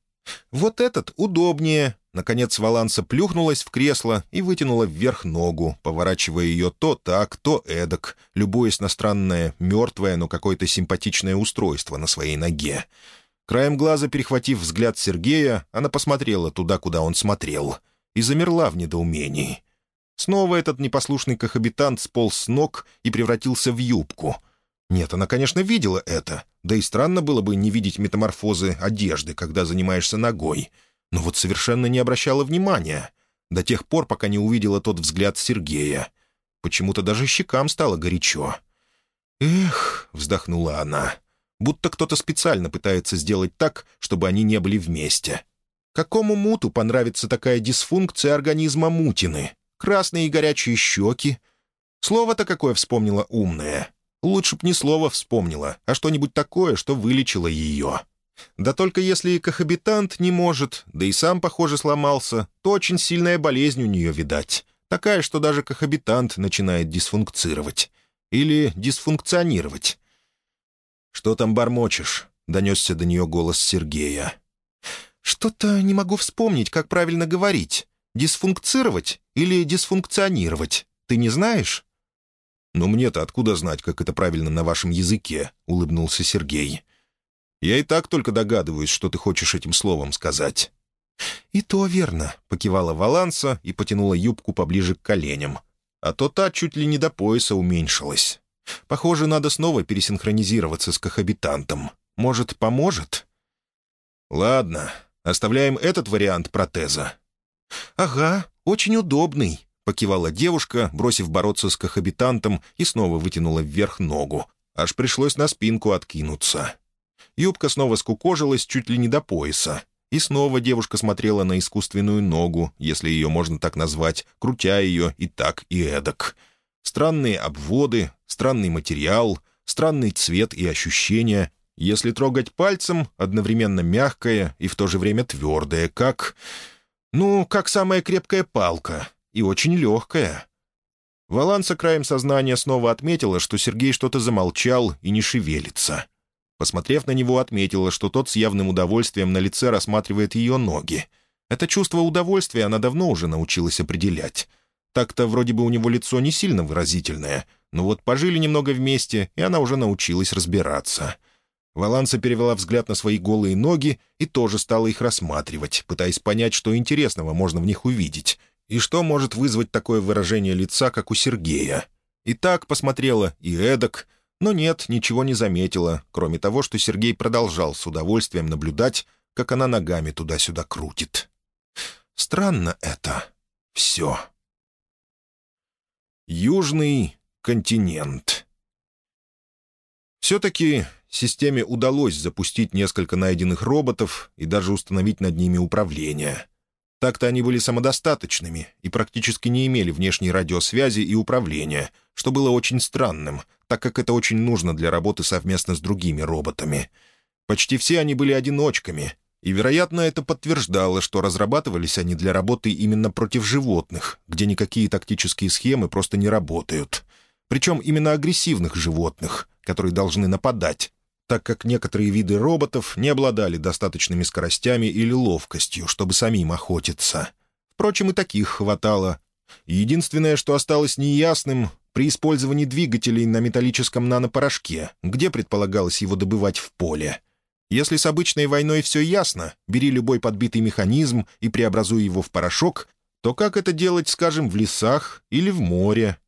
Вот этот удобнее, Наконец Валанса плюхнулась в кресло и вытянула вверх ногу, поворачивая ее то так, то эдак, любуясь на странное, мертвое, но какое-то симпатичное устройство на своей ноге. Краем глаза, перехватив взгляд Сергея, она посмотрела туда, куда он смотрел, и замерла в недоумении. Снова этот непослушный кохабитант сполз с ног и превратился в юбку. Нет, она, конечно, видела это, да и странно было бы не видеть метаморфозы одежды, когда занимаешься ногой — но вот совершенно не обращала внимания, до тех пор, пока не увидела тот взгляд Сергея. Почему-то даже щекам стало горячо. «Эх», — вздохнула она, — будто кто-то специально пытается сделать так, чтобы они не были вместе. Какому муту понравится такая дисфункция организма мутины? Красные и горячие щеки? Слово-то какое вспомнила умное. Лучше б не слово вспомнила, а что-нибудь такое, что вылечило ее. Да только если и кохабитант не может, да и сам, похоже, сломался, то очень сильная болезнь у нее, видать. Такая, что даже кохабитант начинает дисфункцировать. Или дисфункционировать. «Что там бормочешь?» — донесся до нее голос Сергея. «Что-то не могу вспомнить, как правильно говорить. Дисфункцировать или дисфункционировать? Ты не знаешь?» «Ну мне-то откуда знать, как это правильно на вашем языке?» — улыбнулся Сергей. Я и так только догадываюсь, что ты хочешь этим словом сказать». «И то верно», — покивала Валанса и потянула юбку поближе к коленям. А то та чуть ли не до пояса уменьшилась. Похоже, надо снова пересинхронизироваться с кохабитантом. Может, поможет? «Ладно, оставляем этот вариант протеза». «Ага, очень удобный», — покивала девушка, бросив бороться с кохабитантом и снова вытянула вверх ногу. Аж пришлось на спинку откинуться. Юбка снова скукожилась чуть ли не до пояса. И снова девушка смотрела на искусственную ногу, если ее можно так назвать, крутя ее и так, и эдак. Странные обводы, странный материал, странный цвет и ощущения. Если трогать пальцем, одновременно мягкое и в то же время твердое, как... Ну, как самая крепкая палка. И очень легкая. Валанса краем сознания снова отметила, что Сергей что-то замолчал и не шевелится. Посмотрев на него, отметила, что тот с явным удовольствием на лице рассматривает ее ноги. Это чувство удовольствия она давно уже научилась определять. Так-то вроде бы у него лицо не сильно выразительное, но вот пожили немного вместе, и она уже научилась разбираться. Валанса перевела взгляд на свои голые ноги и тоже стала их рассматривать, пытаясь понять, что интересного можно в них увидеть, и что может вызвать такое выражение лица, как у Сергея. И так посмотрела, и эдак, но нет, ничего не заметила, кроме того, что Сергей продолжал с удовольствием наблюдать, как она ногами туда-сюда крутит. Странно это. Все. Южный континент. Все-таки системе удалось запустить несколько найденных роботов и даже установить над ними управление. Так-то они были самодостаточными и практически не имели внешней радиосвязи и управления, что было очень странным — так как это очень нужно для работы совместно с другими роботами. Почти все они были одиночками, и, вероятно, это подтверждало, что разрабатывались они для работы именно против животных, где никакие тактические схемы просто не работают. Причем именно агрессивных животных, которые должны нападать, так как некоторые виды роботов не обладали достаточными скоростями или ловкостью, чтобы самим охотиться. Впрочем, и таких хватало. Единственное, что осталось неясным, при использовании двигателей на металлическом нанопорошке, где предполагалось его добывать в поле. Если с обычной войной все ясно, бери любой подбитый механизм и преобразуй его в порошок, то как это делать, скажем, в лесах или в море?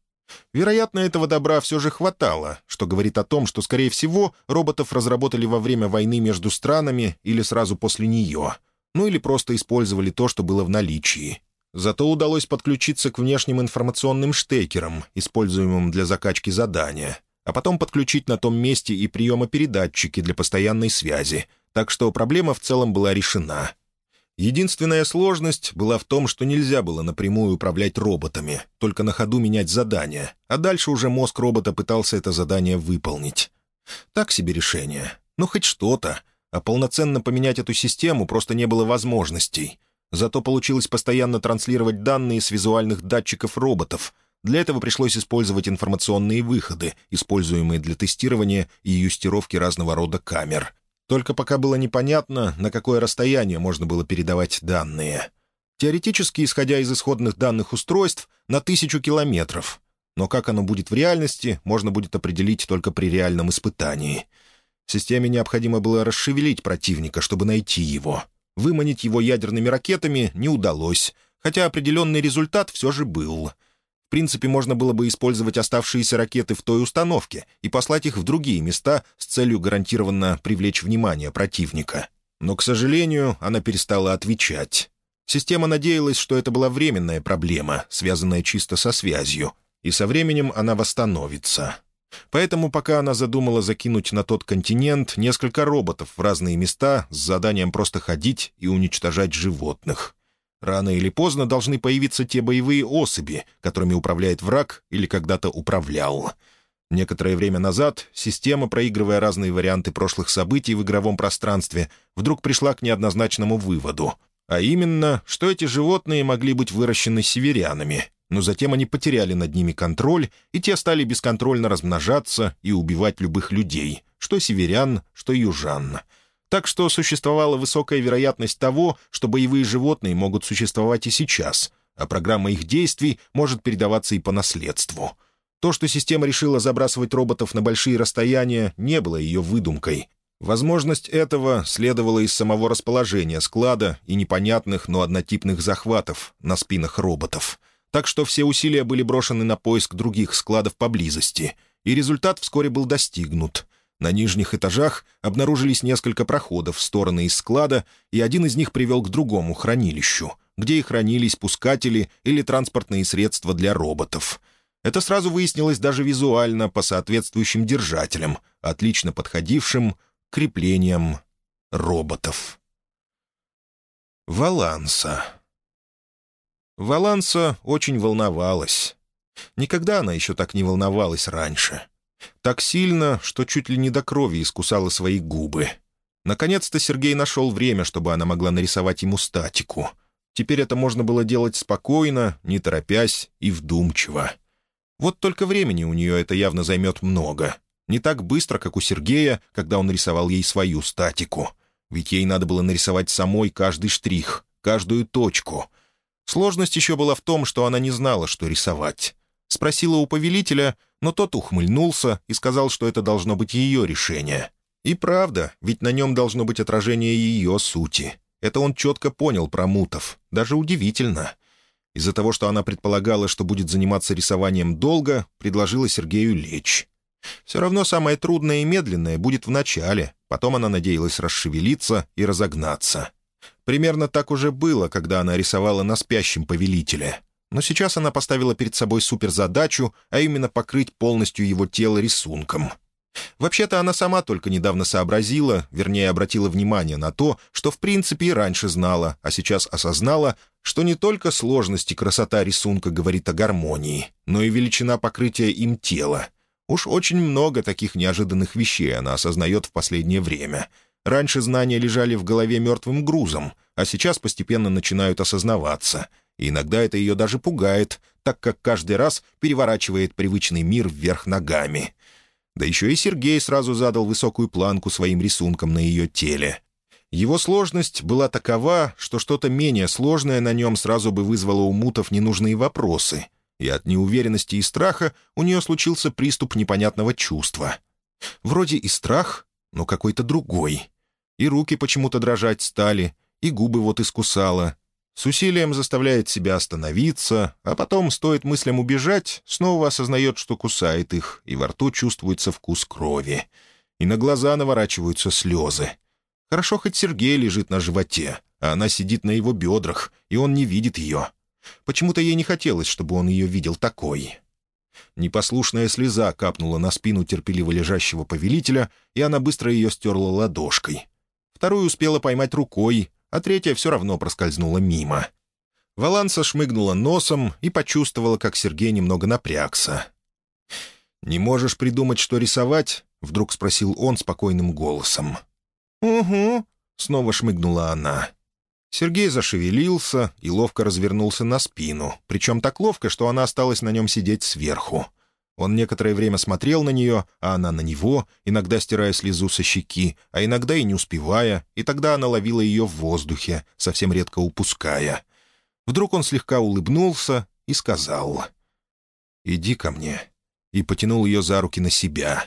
Вероятно, этого добра все же хватало, что говорит о том, что, скорее всего, роботов разработали во время войны между странами или сразу после нее, ну или просто использовали то, что было в наличии. Зато удалось подключиться к внешним информационным штекерам, используемым для закачки задания, а потом подключить на том месте и приемопередатчики для постоянной связи, так что проблема в целом была решена. Единственная сложность была в том, что нельзя было напрямую управлять роботами, только на ходу менять задания, а дальше уже мозг робота пытался это задание выполнить. Так себе решение. Ну, хоть что-то. А полноценно поменять эту систему просто не было возможностей. Зато получилось постоянно транслировать данные с визуальных датчиков роботов. Для этого пришлось использовать информационные выходы, используемые для тестирования и юстировки разного рода камер. Только пока было непонятно, на какое расстояние можно было передавать данные. Теоретически, исходя из исходных данных устройств, на тысячу километров. Но как оно будет в реальности, можно будет определить только при реальном испытании. Системе необходимо было расшевелить противника, чтобы найти его. Выманить его ядерными ракетами не удалось, хотя определенный результат все же был — в принципе, можно было бы использовать оставшиеся ракеты в той установке и послать их в другие места с целью гарантированно привлечь внимание противника. Но, к сожалению, она перестала отвечать. Система надеялась, что это была временная проблема, связанная чисто со связью, и со временем она восстановится. Поэтому пока она задумала закинуть на тот континент несколько роботов в разные места с заданием просто ходить и уничтожать животных. Рано или поздно должны появиться те боевые особи, которыми управляет враг или когда-то управлял. Некоторое время назад система, проигрывая разные варианты прошлых событий в игровом пространстве, вдруг пришла к неоднозначному выводу. А именно, что эти животные могли быть выращены северянами, но затем они потеряли над ними контроль, и те стали бесконтрольно размножаться и убивать любых людей, что северян, что южан — так что существовала высокая вероятность того, что боевые животные могут существовать и сейчас, а программа их действий может передаваться и по наследству. То, что система решила забрасывать роботов на большие расстояния, не было ее выдумкой. Возможность этого следовала из самого расположения склада и непонятных, но однотипных захватов на спинах роботов. Так что все усилия были брошены на поиск других складов поблизости, и результат вскоре был достигнут — на нижних этажах обнаружились несколько проходов в стороны из склада, и один из них привел к другому хранилищу, где и хранились пускатели или транспортные средства для роботов. Это сразу выяснилось даже визуально по соответствующим держателям, отлично подходившим к креплениям роботов. Валанса. Валанса очень волновалась. Никогда она еще так не волновалась раньше — так сильно, что чуть ли не до крови искусала свои губы. Наконец-то Сергей нашел время, чтобы она могла нарисовать ему статику. Теперь это можно было делать спокойно, не торопясь и вдумчиво. Вот только времени у нее это явно займет много. Не так быстро, как у Сергея, когда он рисовал ей свою статику. Ведь ей надо было нарисовать самой каждый штрих, каждую точку. Сложность еще была в том, что она не знала, что рисовать. Спросила у повелителя, но тот ухмыльнулся и сказал, что это должно быть ее решение. И правда, ведь на нем должно быть отражение ее сути. Это он четко понял про мутов. Даже удивительно. Из-за того, что она предполагала, что будет заниматься рисованием долго, предложила Сергею лечь. Все равно самое трудное и медленное будет в начале, потом она надеялась расшевелиться и разогнаться. Примерно так уже было, когда она рисовала на спящем повелителе. Но сейчас она поставила перед собой суперзадачу, а именно покрыть полностью его тело рисунком. Вообще-то она сама только недавно сообразила, вернее, обратила внимание на то, что в принципе и раньше знала, а сейчас осознала, что не только сложность и красота рисунка говорит о гармонии, но и величина покрытия им тела. Уж очень много таких неожиданных вещей она осознает в последнее время. Раньше знания лежали в голове мертвым грузом, а сейчас постепенно начинают осознаваться — и иногда это ее даже пугает, так как каждый раз переворачивает привычный мир вверх ногами. Да еще и Сергей сразу задал высокую планку своим рисункам на ее теле. Его сложность была такова, что что-то менее сложное на нем сразу бы вызвало у мутов ненужные вопросы, и от неуверенности и страха у нее случился приступ непонятного чувства. Вроде и страх, но какой-то другой. И руки почему-то дрожать стали, и губы вот искусала, с усилием заставляет себя остановиться, а потом, стоит мыслям убежать, снова осознает, что кусает их, и во рту чувствуется вкус крови. И на глаза наворачиваются слезы. Хорошо, хоть Сергей лежит на животе, а она сидит на его бедрах, и он не видит ее. Почему-то ей не хотелось, чтобы он ее видел такой. Непослушная слеза капнула на спину терпеливо лежащего повелителя, и она быстро ее стерла ладошкой. Вторую успела поймать рукой, а третья все равно проскользнула мимо. Валанса шмыгнула носом и почувствовала, как Сергей немного напрягся. «Не можешь придумать, что рисовать?» — вдруг спросил он спокойным голосом. «Угу», — снова шмыгнула она. Сергей зашевелился и ловко развернулся на спину, причем так ловко, что она осталась на нем сидеть сверху. Он некоторое время смотрел на нее, а она на него, иногда стирая слезу со щеки, а иногда и не успевая, и тогда она ловила ее в воздухе, совсем редко упуская. Вдруг он слегка улыбнулся и сказал «Иди ко мне», и потянул ее за руки на себя.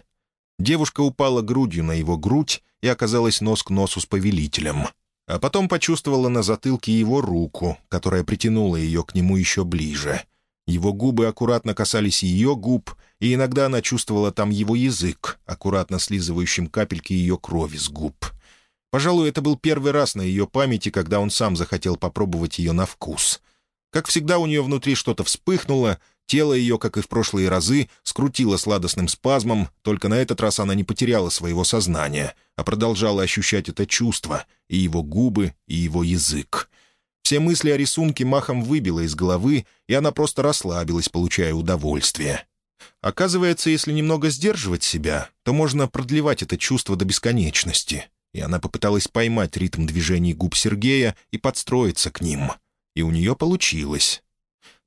Девушка упала грудью на его грудь и оказалась нос к носу с повелителем — а потом почувствовала на затылке его руку, которая притянула ее к нему еще ближе. Его губы аккуратно касались ее губ, и иногда она чувствовала там его язык, аккуратно слизывающим капельки ее крови с губ. Пожалуй, это был первый раз на ее памяти, когда он сам захотел попробовать ее на вкус. Как всегда, у нее внутри что-то вспыхнуло, Тело ее, как и в прошлые разы, скрутило сладостным спазмом, только на этот раз она не потеряла своего сознания, а продолжала ощущать это чувство, и его губы, и его язык. Все мысли о рисунке махом выбило из головы, и она просто расслабилась, получая удовольствие. Оказывается, если немного сдерживать себя, то можно продлевать это чувство до бесконечности. И она попыталась поймать ритм движений губ Сергея и подстроиться к ним. И у нее получилось.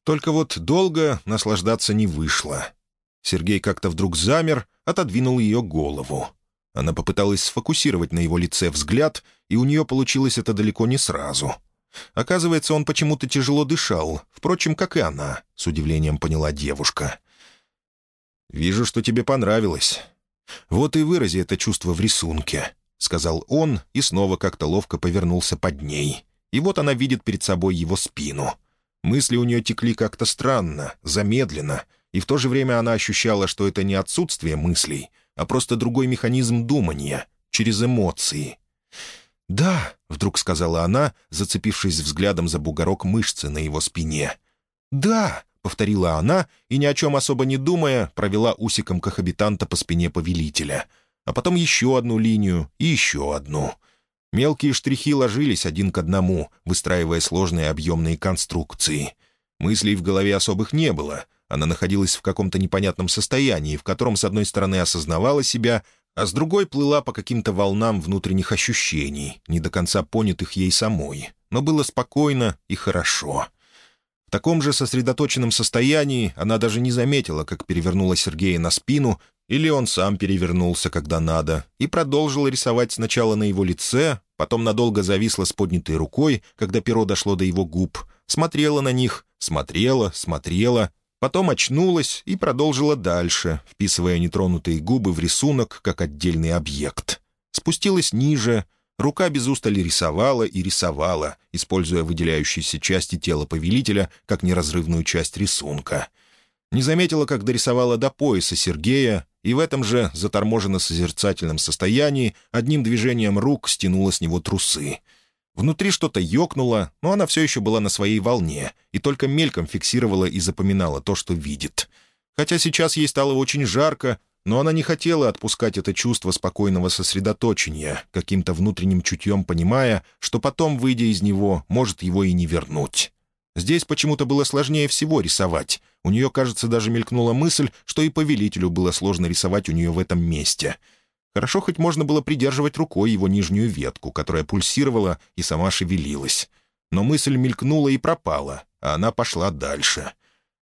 Только вот долго наслаждаться не вышло. Сергей как-то вдруг замер, отодвинул ее голову. Она попыталась сфокусировать на его лице взгляд, и у нее получилось это далеко не сразу. Оказывается, он почему-то тяжело дышал, впрочем, как и она, с удивлением поняла девушка. «Вижу, что тебе понравилось. Вот и вырази это чувство в рисунке», — сказал он и снова как-то ловко повернулся под ней. И вот она видит перед собой его спину — Мысли у нее текли как-то странно, замедленно, и в то же время она ощущала, что это не отсутствие мыслей, а просто другой механизм думания, через эмоции. «Да», — вдруг сказала она, зацепившись взглядом за бугорок мышцы на его спине. «Да», — повторила она, и, ни о чем особо не думая, провела усиком кохабитанта по спине повелителя. А потом еще одну линию и еще одну — Мелкие штрихи ложились один к одному, выстраивая сложные объемные конструкции. Мыслей в голове особых не было. Она находилась в каком-то непонятном состоянии, в котором с одной стороны осознавала себя, а с другой плыла по каким-то волнам внутренних ощущений, не до конца понятых ей самой. Но было спокойно и хорошо. В таком же сосредоточенном состоянии она даже не заметила, как перевернула Сергея на спину или он сам перевернулся, когда надо, и продолжил рисовать сначала на его лице, потом надолго зависла с поднятой рукой, когда перо дошло до его губ, смотрела на них, смотрела, смотрела, потом очнулась и продолжила дальше, вписывая нетронутые губы в рисунок как отдельный объект. Спустилась ниже, рука без устали рисовала и рисовала, используя выделяющиеся части тела повелителя как неразрывную часть рисунка. Не заметила, как дорисовала до пояса Сергея, и в этом же заторможенно-созерцательном состоянии одним движением рук стянула с него трусы. Внутри что-то ёкнуло, но она все еще была на своей волне и только мельком фиксировала и запоминала то, что видит. Хотя сейчас ей стало очень жарко, но она не хотела отпускать это чувство спокойного сосредоточения, каким-то внутренним чутьем понимая, что потом, выйдя из него, может его и не вернуть. Здесь почему-то было сложнее всего рисовать. У нее, кажется, даже мелькнула мысль, что и повелителю было сложно рисовать у нее в этом месте. Хорошо, хоть можно было придерживать рукой его нижнюю ветку, которая пульсировала и сама шевелилась. Но мысль мелькнула и пропала, а она пошла дальше.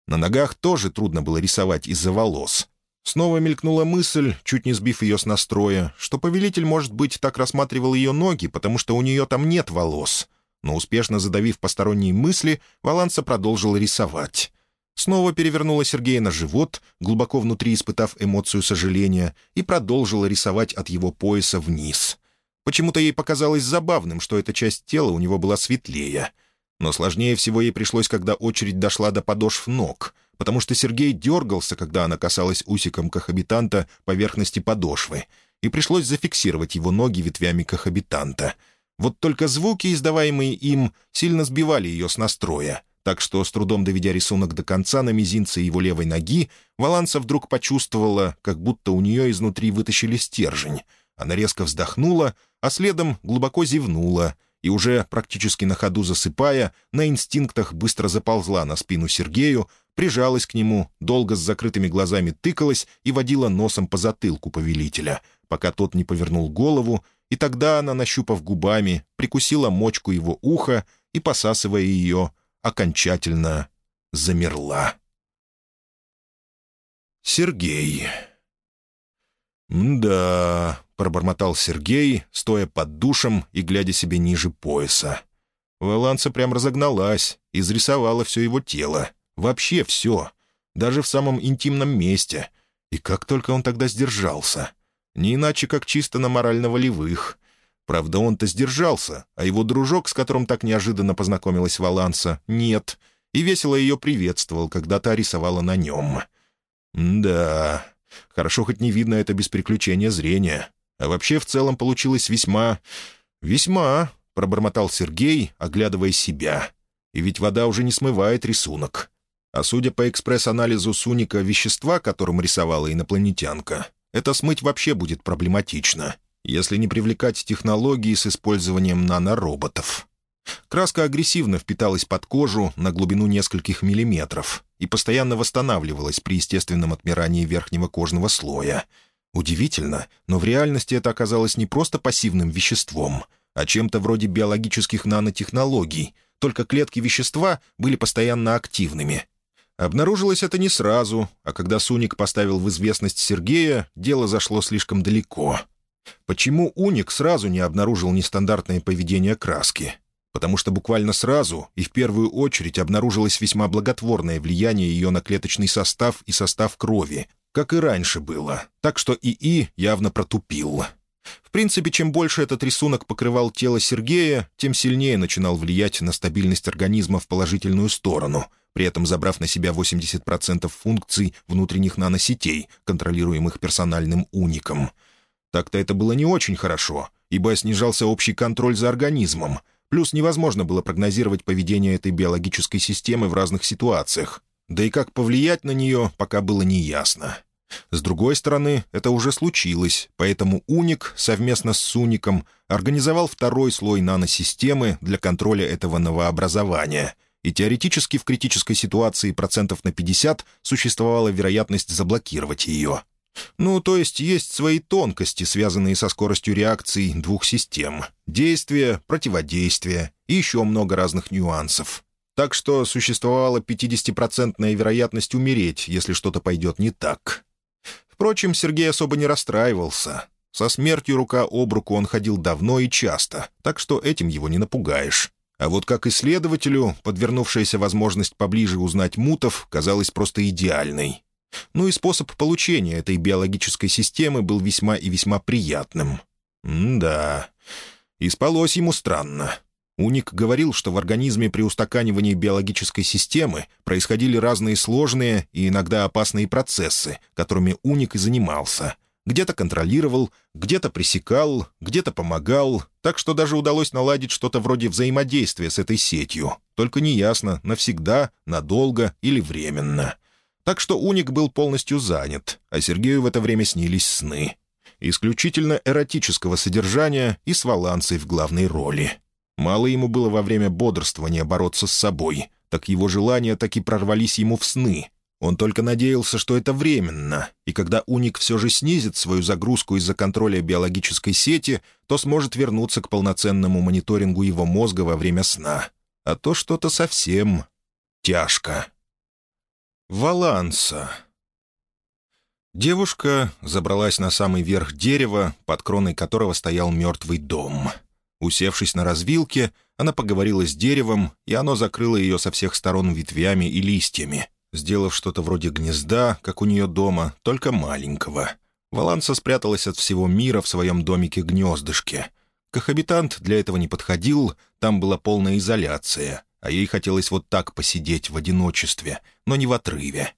На ногах тоже трудно было рисовать из-за волос. Снова мелькнула мысль, чуть не сбив ее с настроя, что повелитель, может быть, так рассматривал ее ноги, потому что у нее там нет волос — но успешно задавив посторонние мысли, Валанса продолжила рисовать. Снова перевернула Сергея на живот, глубоко внутри испытав эмоцию сожаления, и продолжила рисовать от его пояса вниз. Почему-то ей показалось забавным, что эта часть тела у него была светлее. Но сложнее всего ей пришлось, когда очередь дошла до подошв ног, потому что Сергей дергался, когда она касалась усиком кохабитанта поверхности подошвы, и пришлось зафиксировать его ноги ветвями кохабитанта — вот только звуки, издаваемые им, сильно сбивали ее с настроя, так что, с трудом доведя рисунок до конца на мизинце его левой ноги, Валанса вдруг почувствовала, как будто у нее изнутри вытащили стержень. Она резко вздохнула, а следом глубоко зевнула, и уже практически на ходу засыпая, на инстинктах быстро заползла на спину Сергею, прижалась к нему, долго с закрытыми глазами тыкалась и водила носом по затылку повелителя, пока тот не повернул голову, и тогда она, нащупав губами, прикусила мочку его уха и, посасывая ее, окончательно замерла. Сергей. «Да», — пробормотал Сергей, стоя под душем и глядя себе ниже пояса. Валанса прям разогналась, изрисовала все его тело. Вообще все. Даже в самом интимном месте. И как только он тогда сдержался. Не иначе, как чисто на морально-волевых. Правда, он-то сдержался, а его дружок, с которым так неожиданно познакомилась Валанса, нет. И весело ее приветствовал, когда та рисовала на нем. «Да, хорошо хоть не видно это без приключения зрения. А вообще в целом получилось весьма... весьма...» — пробормотал Сергей, оглядывая себя. «И ведь вода уже не смывает рисунок. А судя по экспресс-анализу Суника вещества, которым рисовала инопланетянка, это смыть вообще будет проблематично, если не привлекать технологии с использованием нанороботов. Краска агрессивно впиталась под кожу на глубину нескольких миллиметров и постоянно восстанавливалась при естественном отмирании верхнего кожного слоя. Удивительно, но в реальности это оказалось не просто пассивным веществом, а чем-то вроде биологических нанотехнологий, только клетки вещества были постоянно активными, Обнаружилось это не сразу, а когда Суник поставил в известность Сергея, дело зашло слишком далеко. Почему Уник сразу не обнаружил нестандартное поведение краски? Потому что буквально сразу и в первую очередь обнаружилось весьма благотворное влияние ее на клеточный состав и состав крови, как и раньше было, так что ИИ явно протупил. В принципе, чем больше этот рисунок покрывал тело Сергея, тем сильнее начинал влиять на стабильность организма в положительную сторону — при этом забрав на себя 80% функций внутренних наносетей, контролируемых персональным уником. Так-то это было не очень хорошо, ибо снижался общий контроль за организмом, плюс невозможно было прогнозировать поведение этой биологической системы в разных ситуациях, да и как повлиять на нее, пока было неясно. С другой стороны, это уже случилось, поэтому Уник совместно с Суником организовал второй слой наносистемы для контроля этого новообразования — и теоретически в критической ситуации процентов на 50 существовала вероятность заблокировать ее. Ну, то есть есть свои тонкости, связанные со скоростью реакций двух систем. Действие, противодействие и еще много разных нюансов. Так что существовала 50-процентная вероятность умереть, если что-то пойдет не так. Впрочем, Сергей особо не расстраивался. Со смертью рука об руку он ходил давно и часто, так что этим его не напугаешь. А вот как исследователю, подвернувшаяся возможность поближе узнать мутов казалась просто идеальной. Ну и способ получения этой биологической системы был весьма и весьма приятным. М-да. И спалось ему странно. Уник говорил, что в организме при устаканивании биологической системы происходили разные сложные и иногда опасные процессы, которыми Уник и занимался — где-то контролировал, где-то пресекал, где-то помогал, так что даже удалось наладить что-то вроде взаимодействия с этой сетью. Только неясно, навсегда, надолго или временно. Так что Уник был полностью занят, а Сергею в это время снились сны. Исключительно эротического содержания и с Валанцей в главной роли. Мало ему было во время бодрствования бороться с собой, так его желания так и прорвались ему в сны, он только надеялся, что это временно, и когда Уник все же снизит свою загрузку из-за контроля биологической сети, то сможет вернуться к полноценному мониторингу его мозга во время сна. А то что-то совсем тяжко. Валанса. Девушка забралась на самый верх дерева, под кроной которого стоял мертвый дом. Усевшись на развилке, она поговорила с деревом, и оно закрыло ее со всех сторон ветвями и листьями, сделав что-то вроде гнезда, как у нее дома, только маленького. Валанса спряталась от всего мира в своем домике-гнездышке. Кохабитант для этого не подходил, там была полная изоляция, а ей хотелось вот так посидеть в одиночестве, но не в отрыве.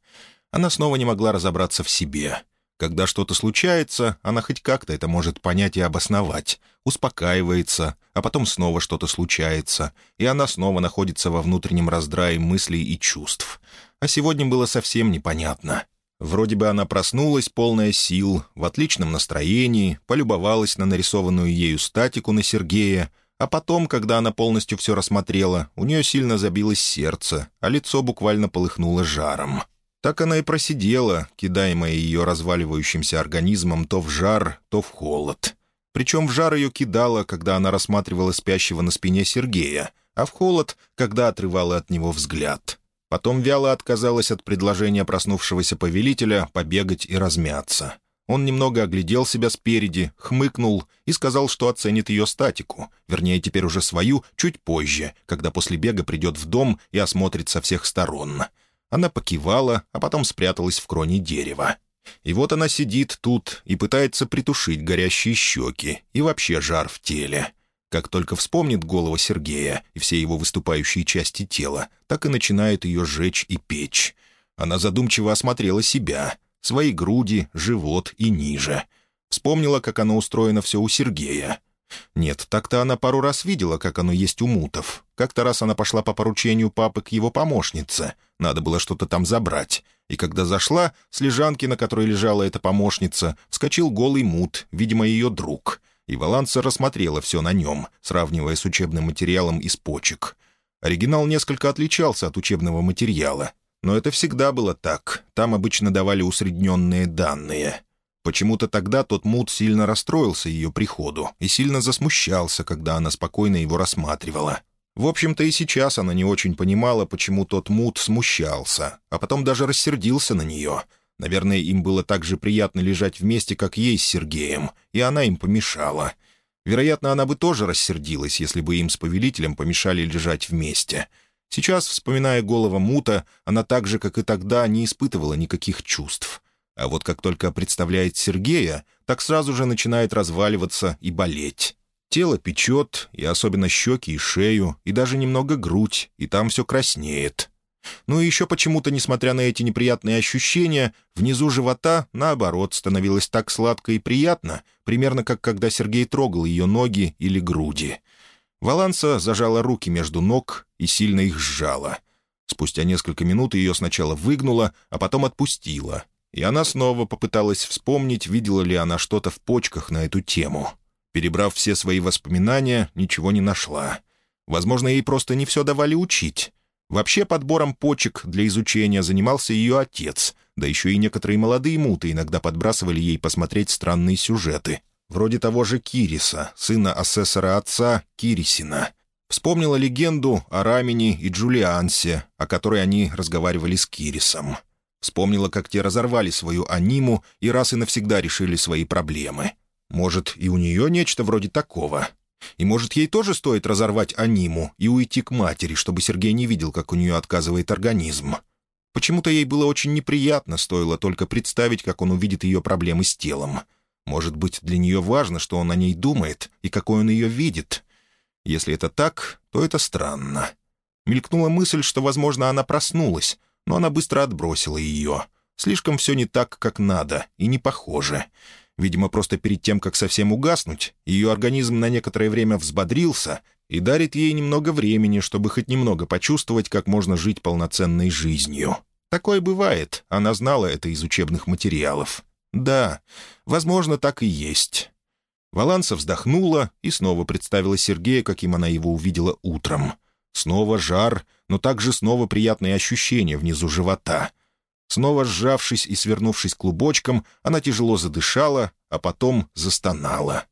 Она снова не могла разобраться в себе. Когда что-то случается, она хоть как-то это может понять и обосновать. Успокаивается, а потом снова что-то случается, и она снова находится во внутреннем раздрае мыслей и чувств. А сегодня было совсем непонятно. Вроде бы она проснулась, полная сил, в отличном настроении, полюбовалась на нарисованную ею статику на Сергея, А потом, когда она полностью все рассмотрела, у нее сильно забилось сердце, а лицо буквально полыхнуло жаром. Так она и просидела, кидаемая ее разваливающимся организмом то в жар, то в холод. Причем в жар ее кидала, когда она рассматривала спящего на спине Сергея, а в холод, когда отрывала от него взгляд. Потом вяло отказалась от предложения проснувшегося повелителя побегать и размяться. Он немного оглядел себя спереди, хмыкнул и сказал, что оценит ее статику, вернее, теперь уже свою, чуть позже, когда после бега придет в дом и осмотрит со всех сторон. Она покивала, а потом спряталась в кроне дерева. И вот она сидит тут и пытается притушить горящие щеки и вообще жар в теле. Как только вспомнит голову Сергея и все его выступающие части тела, так и начинает ее жечь и печь. Она задумчиво осмотрела себя, свои груди, живот и ниже. Вспомнила, как оно устроено все у Сергея. Нет, так-то она пару раз видела, как оно есть у мутов. Как-то раз она пошла по поручению папы к его помощнице. Надо было что-то там забрать. И когда зашла, с лежанки, на которой лежала эта помощница, вскочил голый мут, видимо, ее друг — и Валанса рассмотрела все на нем, сравнивая с учебным материалом из почек. Оригинал несколько отличался от учебного материала, но это всегда было так, там обычно давали усредненные данные. Почему-то тогда тот Мут сильно расстроился ее приходу и сильно засмущался, когда она спокойно его рассматривала. В общем-то и сейчас она не очень понимала, почему тот Мут смущался, а потом даже рассердился на нее — Наверное, им было так же приятно лежать вместе, как ей с Сергеем, и она им помешала. Вероятно, она бы тоже рассердилась, если бы им с повелителем помешали лежать вместе. Сейчас, вспоминая голова Мута, она так же, как и тогда, не испытывала никаких чувств. А вот как только представляет Сергея, так сразу же начинает разваливаться и болеть. Тело печет, и особенно щеки и шею, и даже немного грудь, и там все краснеет. Ну и еще почему-то, несмотря на эти неприятные ощущения, внизу живота, наоборот, становилось так сладко и приятно, примерно как когда Сергей трогал ее ноги или груди. Валанса зажала руки между ног и сильно их сжала. Спустя несколько минут ее сначала выгнула, а потом отпустила. И она снова попыталась вспомнить, видела ли она что-то в почках на эту тему. Перебрав все свои воспоминания, ничего не нашла. Возможно, ей просто не все давали учить. Вообще подбором почек для изучения занимался ее отец, да еще и некоторые молодые муты иногда подбрасывали ей посмотреть странные сюжеты, вроде того же Кириса, сына асессора отца Кирисина. Вспомнила легенду о Рамине и Джулиансе, о которой они разговаривали с Кирисом. Вспомнила, как те разорвали свою аниму и раз и навсегда решили свои проблемы. Может, и у нее нечто вроде такого — и, может, ей тоже стоит разорвать аниму и уйти к матери, чтобы Сергей не видел, как у нее отказывает организм. Почему-то ей было очень неприятно, стоило только представить, как он увидит ее проблемы с телом. Может быть, для нее важно, что он о ней думает и какой он ее видит. Если это так, то это странно. Мелькнула мысль, что, возможно, она проснулась, но она быстро отбросила ее. Слишком все не так, как надо, и не похоже. Видимо, просто перед тем, как совсем угаснуть, ее организм на некоторое время взбодрился и дарит ей немного времени, чтобы хоть немного почувствовать, как можно жить полноценной жизнью. Такое бывает, она знала это из учебных материалов. Да, возможно, так и есть. Валанса вздохнула и снова представила Сергея, каким она его увидела утром. Снова жар, но также снова приятные ощущения внизу живота — Снова сжавшись и свернувшись клубочком, она тяжело задышала, а потом застонала.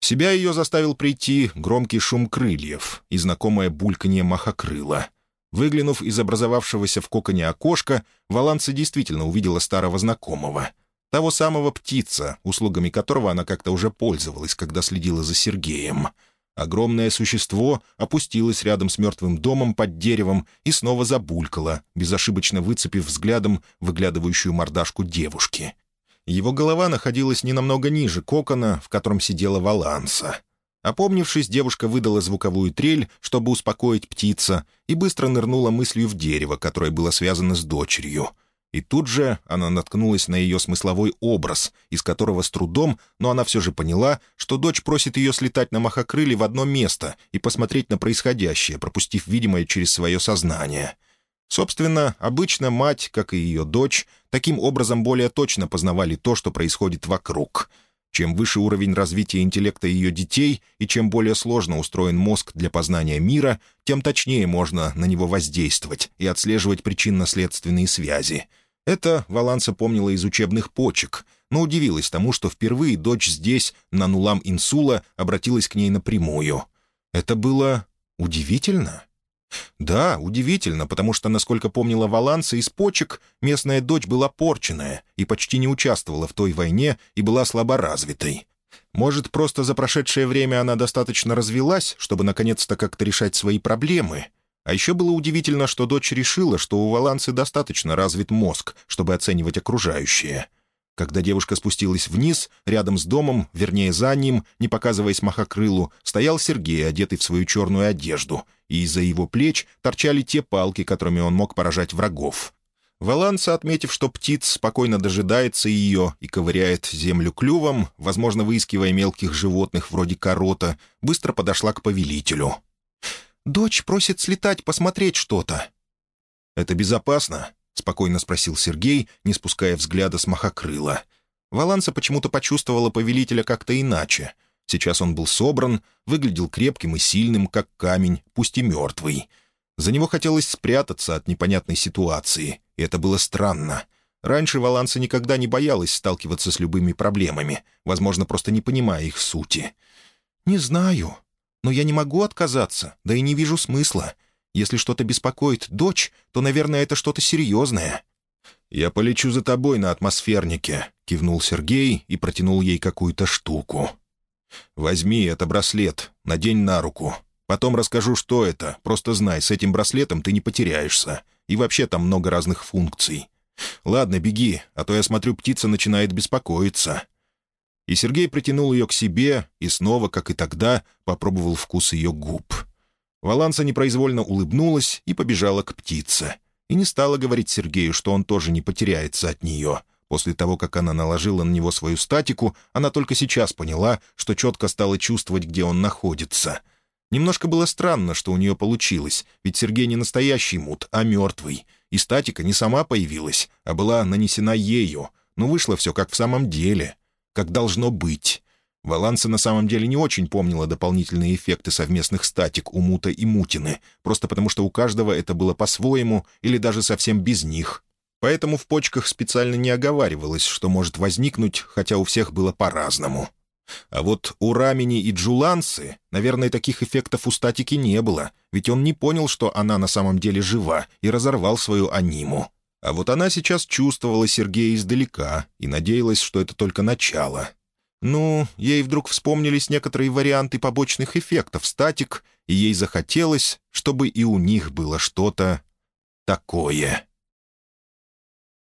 Себя ее заставил прийти громкий шум крыльев и знакомое бульканье махокрыла. Выглянув из образовавшегося в коконе окошка, Валанса действительно увидела старого знакомого. Того самого птица, услугами которого она как-то уже пользовалась, когда следила за Сергеем — Огромное существо опустилось рядом с мертвым домом под деревом и снова забулькало, безошибочно выцепив взглядом выглядывающую мордашку девушки. Его голова находилась не намного ниже кокона, в котором сидела Валанса. Опомнившись, девушка выдала звуковую трель, чтобы успокоить птица, и быстро нырнула мыслью в дерево, которое было связано с дочерью — и тут же она наткнулась на ее смысловой образ, из которого с трудом, но она все же поняла, что дочь просит ее слетать на махокрыле в одно место и посмотреть на происходящее, пропустив видимое через свое сознание. Собственно, обычно мать, как и ее дочь, таким образом более точно познавали то, что происходит вокруг. Чем выше уровень развития интеллекта ее детей и чем более сложно устроен мозг для познания мира, тем точнее можно на него воздействовать и отслеживать причинно-следственные связи. Это Валанса помнила из учебных почек, но удивилась тому, что впервые дочь здесь, на нулам Инсула, обратилась к ней напрямую. Это было удивительно. Да, удивительно, потому что, насколько помнила Валанса из почек, местная дочь была порченная и почти не участвовала в той войне и была слаборазвитой. Может, просто за прошедшее время она достаточно развелась, чтобы наконец-то как-то решать свои проблемы? А еще было удивительно, что дочь решила, что у Валансы достаточно развит мозг, чтобы оценивать окружающее. Когда девушка спустилась вниз, рядом с домом, вернее за ним, не показываясь махокрылу, стоял Сергей, одетый в свою черную одежду, и из-за его плеч торчали те палки, которыми он мог поражать врагов. Валанса, отметив, что птиц спокойно дожидается ее и ковыряет землю клювом, возможно, выискивая мелких животных вроде корота, быстро подошла к повелителю. «Дочь просит слетать, посмотреть что-то». «Это безопасно?» — спокойно спросил Сергей, не спуская взгляда с махокрыла. Валанса почему-то почувствовала повелителя как-то иначе. Сейчас он был собран, выглядел крепким и сильным, как камень, пусть и мертвый. За него хотелось спрятаться от непонятной ситуации, и это было странно. Раньше Валанса никогда не боялась сталкиваться с любыми проблемами, возможно, просто не понимая их сути. «Не знаю, но я не могу отказаться, да и не вижу смысла. Если что-то беспокоит дочь, то, наверное, это что-то серьезное». «Я полечу за тобой на атмосфернике», — кивнул Сергей и протянул ей какую-то штуку. «Возьми, это браслет, надень на руку. Потом расскажу, что это. Просто знай, с этим браслетом ты не потеряешься. И вообще там много разных функций. Ладно, беги, а то я смотрю, птица начинает беспокоиться». И Сергей притянул ее к себе и снова, как и тогда, попробовал вкус ее губ. Валанса непроизвольно улыбнулась и побежала к птице. И не стала говорить Сергею, что он тоже не потеряется от нее. После того, как она наложила на него свою статику, она только сейчас поняла, что четко стала чувствовать, где он находится. Немножко было странно, что у нее получилось, ведь Сергей не настоящий мут, а мертвый. И статика не сама появилась, а была нанесена ею. Но вышло все как в самом деле, как должно быть. Валанса на самом деле не очень помнила дополнительные эффекты совместных статик у Мута и Мутины, просто потому что у каждого это было по-своему или даже совсем без них. Поэтому в почках специально не оговаривалось, что может возникнуть, хотя у всех было по-разному. А вот у Рамини и Джулансы, наверное, таких эффектов у статики не было, ведь он не понял, что она на самом деле жива, и разорвал свою аниму. А вот она сейчас чувствовала Сергея издалека и надеялась, что это только начало. Ну, ей вдруг вспомнились некоторые варианты побочных эффектов статик, и ей захотелось, чтобы и у них было что-то такое.